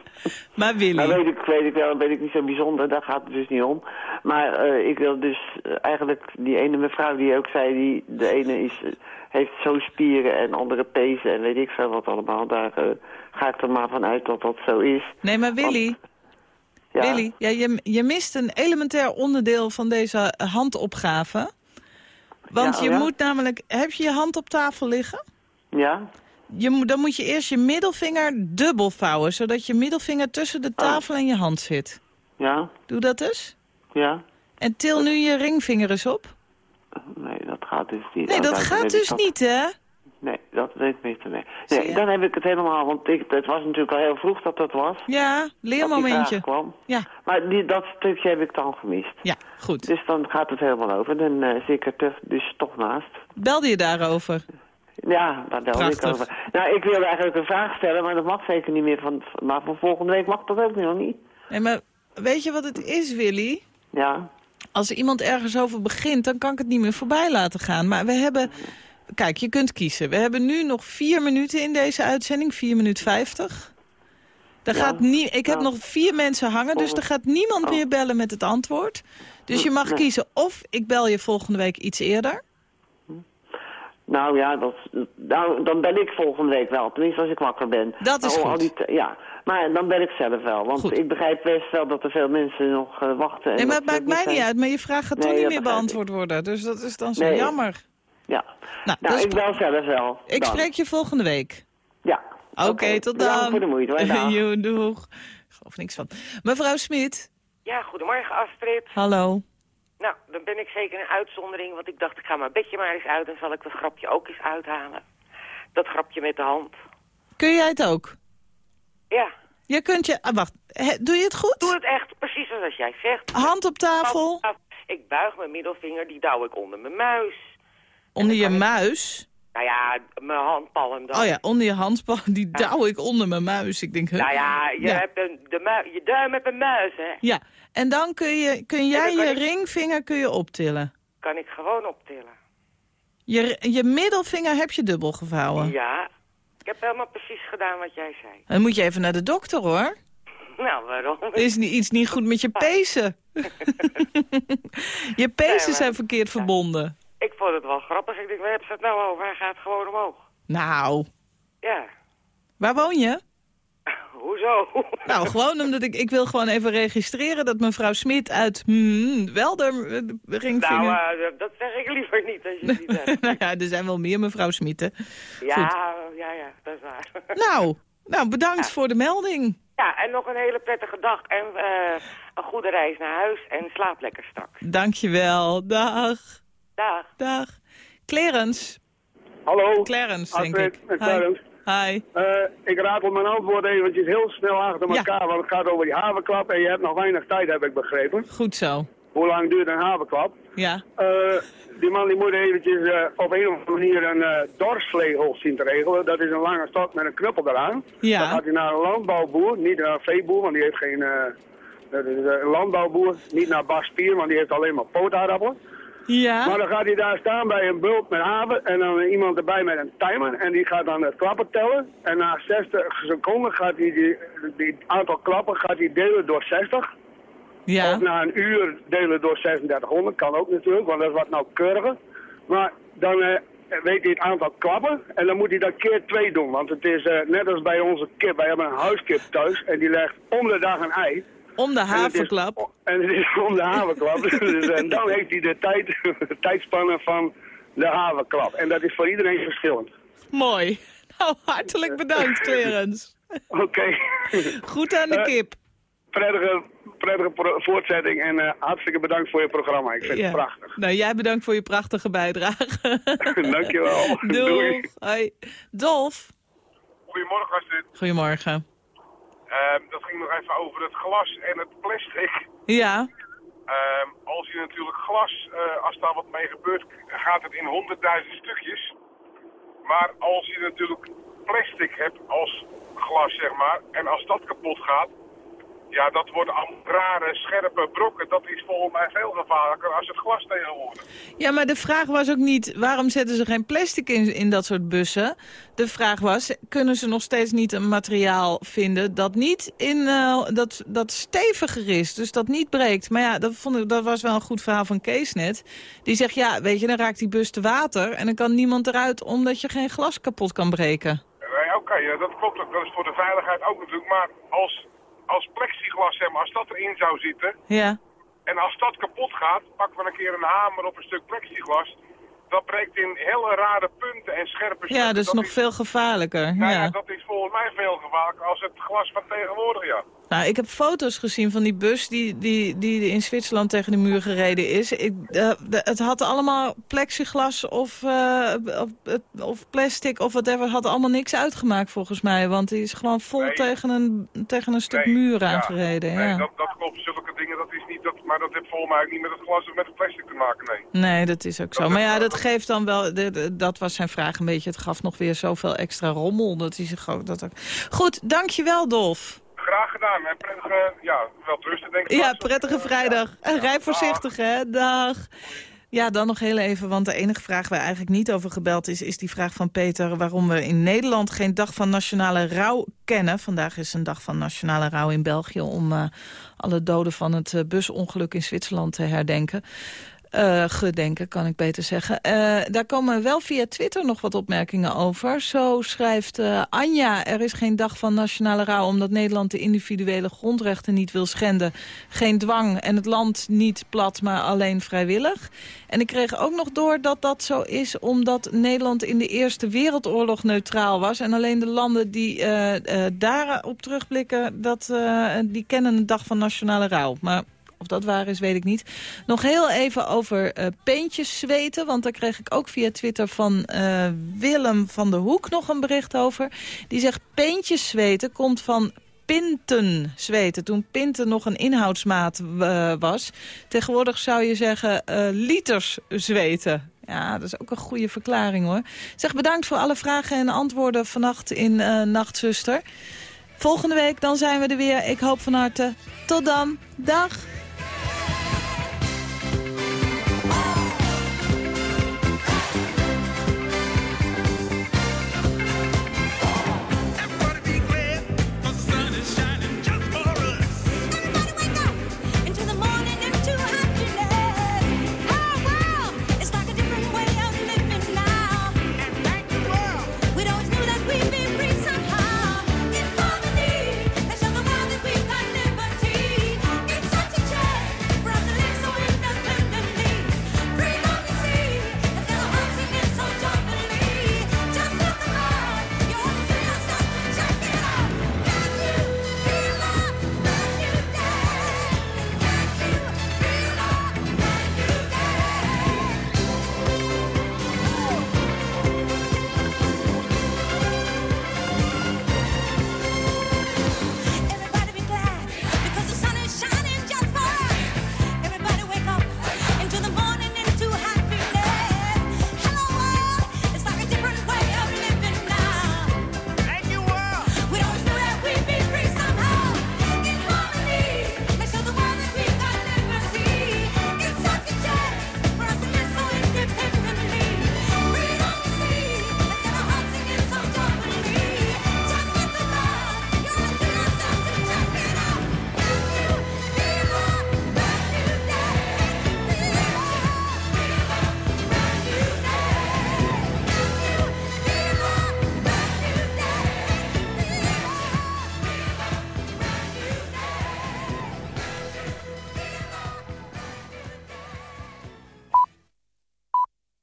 Maar Willy... Maar weet ik, weet ik wel, weet ik niet zo bijzonder, daar gaat het dus niet om. Maar eh, ik wil dus eh, eigenlijk die ene mevrouw die ook zei, die, de ene is, eh, heeft zo spieren en andere pezen en weet ik veel wat allemaal. Daar ga ik er maar van uit dat dat zo is. Nee, maar Willy... Ja. Willy, ja, je, je mist een elementair onderdeel van deze handopgave. Want Ja, je ja. moet namelijk... Heb je je hand op tafel liggen? Ja? Je, dan moet je eerst je middelvinger dubbel vouwen... zodat je middelvinger tussen de tafel en je hand zit. Ja? Doe dat eens. Ja? En til nu je ringvinger eens op. Nee, dat gaat dus niet. Nee, Oh, dat gaat dus dat- niet, hè? Nee, dat weet ik niet mee. Nee, dan heb ik het helemaal, want ik, het was natuurlijk al heel vroeg dat dat was. Ja, leermomentje. kwam. Ja. Maar die, dat stukje heb ik dan gemist. Ja, goed. Dus dan gaat het helemaal over. Dan eh zit ik er dus toch naast. Belde je daarover? Ja, daar belde ik over. Nou, ik wilde eigenlijk een vraag stellen, maar dat mag zeker niet meer. Van, maar van volgende week mag dat ook nog niet. Nee, maar weet je wat het is, Willy? Ja. Als iemand ergens over begint, dan kan ik het niet meer voorbij laten gaan. Maar we hebben... Kijk, je kunt kiezen. We hebben nu nog vier minuten in deze uitzending. Vier minuten vijftig. Er Ja. gaat nie ik heb Ja. nog vier mensen hangen, dus er gaat niemand Oh. meer bellen met het antwoord. Dus je mag Nee. kiezen of ik bel je volgende week iets eerder. Nou ja, dat, nou, dan ben ik volgende week wel. Tenminste als ik wakker ben. Dat is Maar al goed. die ja, maar dan ben ik zelf wel. Want ik begrijp best wel dat er veel mensen nog eh, wachten. en Nee, maar dat het maakt mij zijn. niet uit. Maar je vraag gaat Nee, toch niet meer beantwoord worden. Dus dat is dan zo Nee. jammer. Ja. Nou, Nou, ik bel zelf wel. Ik dan. spreek je volgende week. Ja. Oké, tot bedankt dan. voor de moeite, hoor. [LAUGHS] Dag. Jo, doeg. Ik geloof niks van. Mevrouw Smit, Ja, goedemorgen Astrid. hallo. Nou, dan ben ik zeker een uitzondering, want ik dacht ik ga mijn bedje maar eens uit en zal ik dat grapje ook eens uithalen. Dat grapje met de hand. Kun jij het ook? Ja, Je kunt je... ah, wacht, doe je het goed? doe het echt precies zoals jij zegt. Hand op tafel. Hand op tafel. Ik buig mijn middelvinger, die douw ik onder mijn muis. Onder je muis. Nou ja, mijn handpalm dan. Oh ja, onder je handpalm. Die douw ik onder mijn muis. Ik denk, huh? Nou ja, je, Ja. Hebt een, de je duim met een muis, hè. Ja, en dan kun, je, kun jij je ik- ringvinger kun je optillen. Kan ik gewoon optillen. Je, je middelvinger heb je dubbel gevouwen. Ja, ik heb helemaal precies gedaan wat jij zei. Dan moet je even naar de dokter, hoor. [LAUGHS] Nou, waarom? Er is niet, iets niet goed met je [LAUGHS] pezen. [LAUGHS] je pezen zijn verkeerd verbonden. Ik vond het wel grappig. Ik denk, waar hebben ze het nou over? Hij gaat gewoon omhoog. Nou, Ja, waar woon je? [LAUGHS] hoezo? [LAUGHS] Nou, gewoon omdat ik, ik wil gewoon even registreren dat mevrouw Smit uit hmm, wel de eh, ringvinger... Nou, eh, dat zeg ik liever niet als je het niet zegt. [LAUGHS] nou ja, er zijn wel meer mevrouw Smitten. Ja, ja, ja, dat is waar. Nou, nou, bedankt voor de melding. Ja, en nog een hele prettige dag en eh, een goede reis naar huis en slaap lekker straks. Dankjewel. Dag. Dag. Dag. Clarence. Hallo. Clarence, denk ik. Clarence. Hi. Eh, ik ratel mijn antwoord eventjes heel snel achter elkaar, want het gaat over die havenklap en je hebt nog weinig tijd, heb ik begrepen. Goed zo. Hoe lang duurt een havenklap? Ja. Eh, die man die moet eventjes eh, op een of andere manier een eh dorsvlegel zien te regelen. Dat is een lange stok met een knuppel eraan. Ja. Dan gaat hij naar een landbouwboer, niet naar een veeboer, want die heeft geen... eh, dat is een landbouwboer, niet naar Bas Spier, want die heeft alleen maar pootaardappelen. Ja. Maar dan gaat hij daar staan bij een bult met haven en dan iemand erbij met een timer. En die gaat dan het klappen tellen. En na 60 seconden gaat hij die, die aantal klappen gaat hij delen door 60. Ja. Of na een uur delen door 3600, kan ook natuurlijk, want dat is wat nauwkeuriger. Maar dan eh, weet hij het aantal klappen en dan moet hij dat keer twee doen. Want het is eh, net als bij onze kip, wij hebben een huiskip thuis en die legt om de dag een ei. Om de En het is- havenklap. En het is om de havenklap. [LAUGHS] dus, en dan heeft hij de tijd, de [LAUGHS] tijdspannen van de havenklap. En dat is voor iedereen verschillend. Mooi. Nou, hartelijk bedankt, Clarence. [LAUGHS] Oké. Goed aan de Eh, kip. Prettige, prettige voortzetting en eh, hartstikke bedankt voor je programma. Ik vind Ja. het prachtig. Nou, jij bedankt voor je prachtige bijdrage. Dankjewel. Doei. Doei. Hoi. Dolf. Goedemorgen Astrid. Goedemorgen. Ehm, dat ging nog even over het glas en het plastic. Ja. Ehm, als je natuurlijk glas, eh, als daar wat mee gebeurt, gaat het in honderdduizend stukjes. Maar als je natuurlijk plastic hebt als glas, zeg maar, en als dat kapot gaat, ja, dat worden allemaal rare, scherpe brokken. Dat is volgens mij veel gevaarlijker als het glas tegenwoordig. Ja, maar de vraag was ook niet... waarom zetten ze geen plastic in, in dat soort bussen? De vraag was, kunnen ze nog steeds niet een materiaal vinden... dat niet in, eh, dat, dat steviger is, dus dat niet breekt? Maar ja, dat, vond ik, dat was wel een goed verhaal van Kees net. Die zegt, ja, weet je, dan raakt die bus te water... en dan kan niemand eruit omdat je geen glas kapot kan breken. Nee, Oké, ja, dat klopt ook. Dat is voor de veiligheid ook natuurlijk. Maar als, als plexiglas, zeg maar, als dat erin zou zitten... Ja. En als dat kapot gaat, pakken we een keer een hamer op een stuk plexiglas. Dat breekt in hele rare punten en scherpe Ja, stukken. dat is nog veel gevaarlijker. Nou ja, Ja. dat is volgens mij veel gevaarlijker als het glas van tegenwoordig, ja. Nou, ik heb foto's gezien van die bus die, die, die in Zwitserland tegen de muur gereden is. Ik, eh, de- het had allemaal plexiglas of, eh, of, of plastic of whatever. Het had allemaal niks uitgemaakt volgens mij. Want die is gewoon vol tegen, een, tegen een stuk muur aangereden. Nee, ja. dat, dat klopt. Zulke dingen, dat is niet... Dat, maar dat heeft volgens mij ook niet met het glas of met het plastic te maken, nee. Nee, dat is ook zo. Maar ja, dat geeft dan wel... de- de- dat was zijn vraag een beetje. Het gaf nog weer zoveel extra rommel. Dat hij zich dat ook... Goed, dankjewel Dolf. Graag gedaan. En prettige, ja, wel rusten denk ik. Ja, prettige vrijdag. En rij voorzichtig, hè. Dag. Ja, dan nog heel even, want de enige vraag waar eigenlijk niet over gebeld is... is die vraag van Peter waarom we in Nederland geen dag van nationale rouw kennen. Vandaag is een dag van nationale rouw in België... om eh, alle doden van het eh, busongeluk in Zwitserland te herdenken. Uh, gedenken, kan ik beter zeggen. Uh, daar komen wel via Twitter nog wat opmerkingen over. Zo schrijft uh, Anja, er is geen dag van nationale rouw... omdat Nederland de individuele grondrechten niet wil schenden. Geen dwang en het land niet plat, maar alleen vrijwillig. En ik kreeg ook nog door dat dat zo is... omdat Nederland in de Eerste Wereldoorlog neutraal was... en alleen de landen die daarop terugblikken... Dat, die kennen een dag van nationale rouw. Maar of dat waar is, weet ik niet. Nog heel even over uh, peentjes zweten. Want daar kreeg ik ook via Twitter van uh, Willem van der Hoek nog een bericht over. Die zegt peentjes zweten komt van pinten zweten. Toen pinten nog een inhoudsmaat uh, was. Tegenwoordig zou je zeggen liters zweten. Ja, dat is ook een goede verklaring hoor. Zeg bedankt voor alle vragen en antwoorden vannacht in Nachtzuster. Volgende week dan zijn we er weer. Ik hoop van harte. Tot dan. Dag.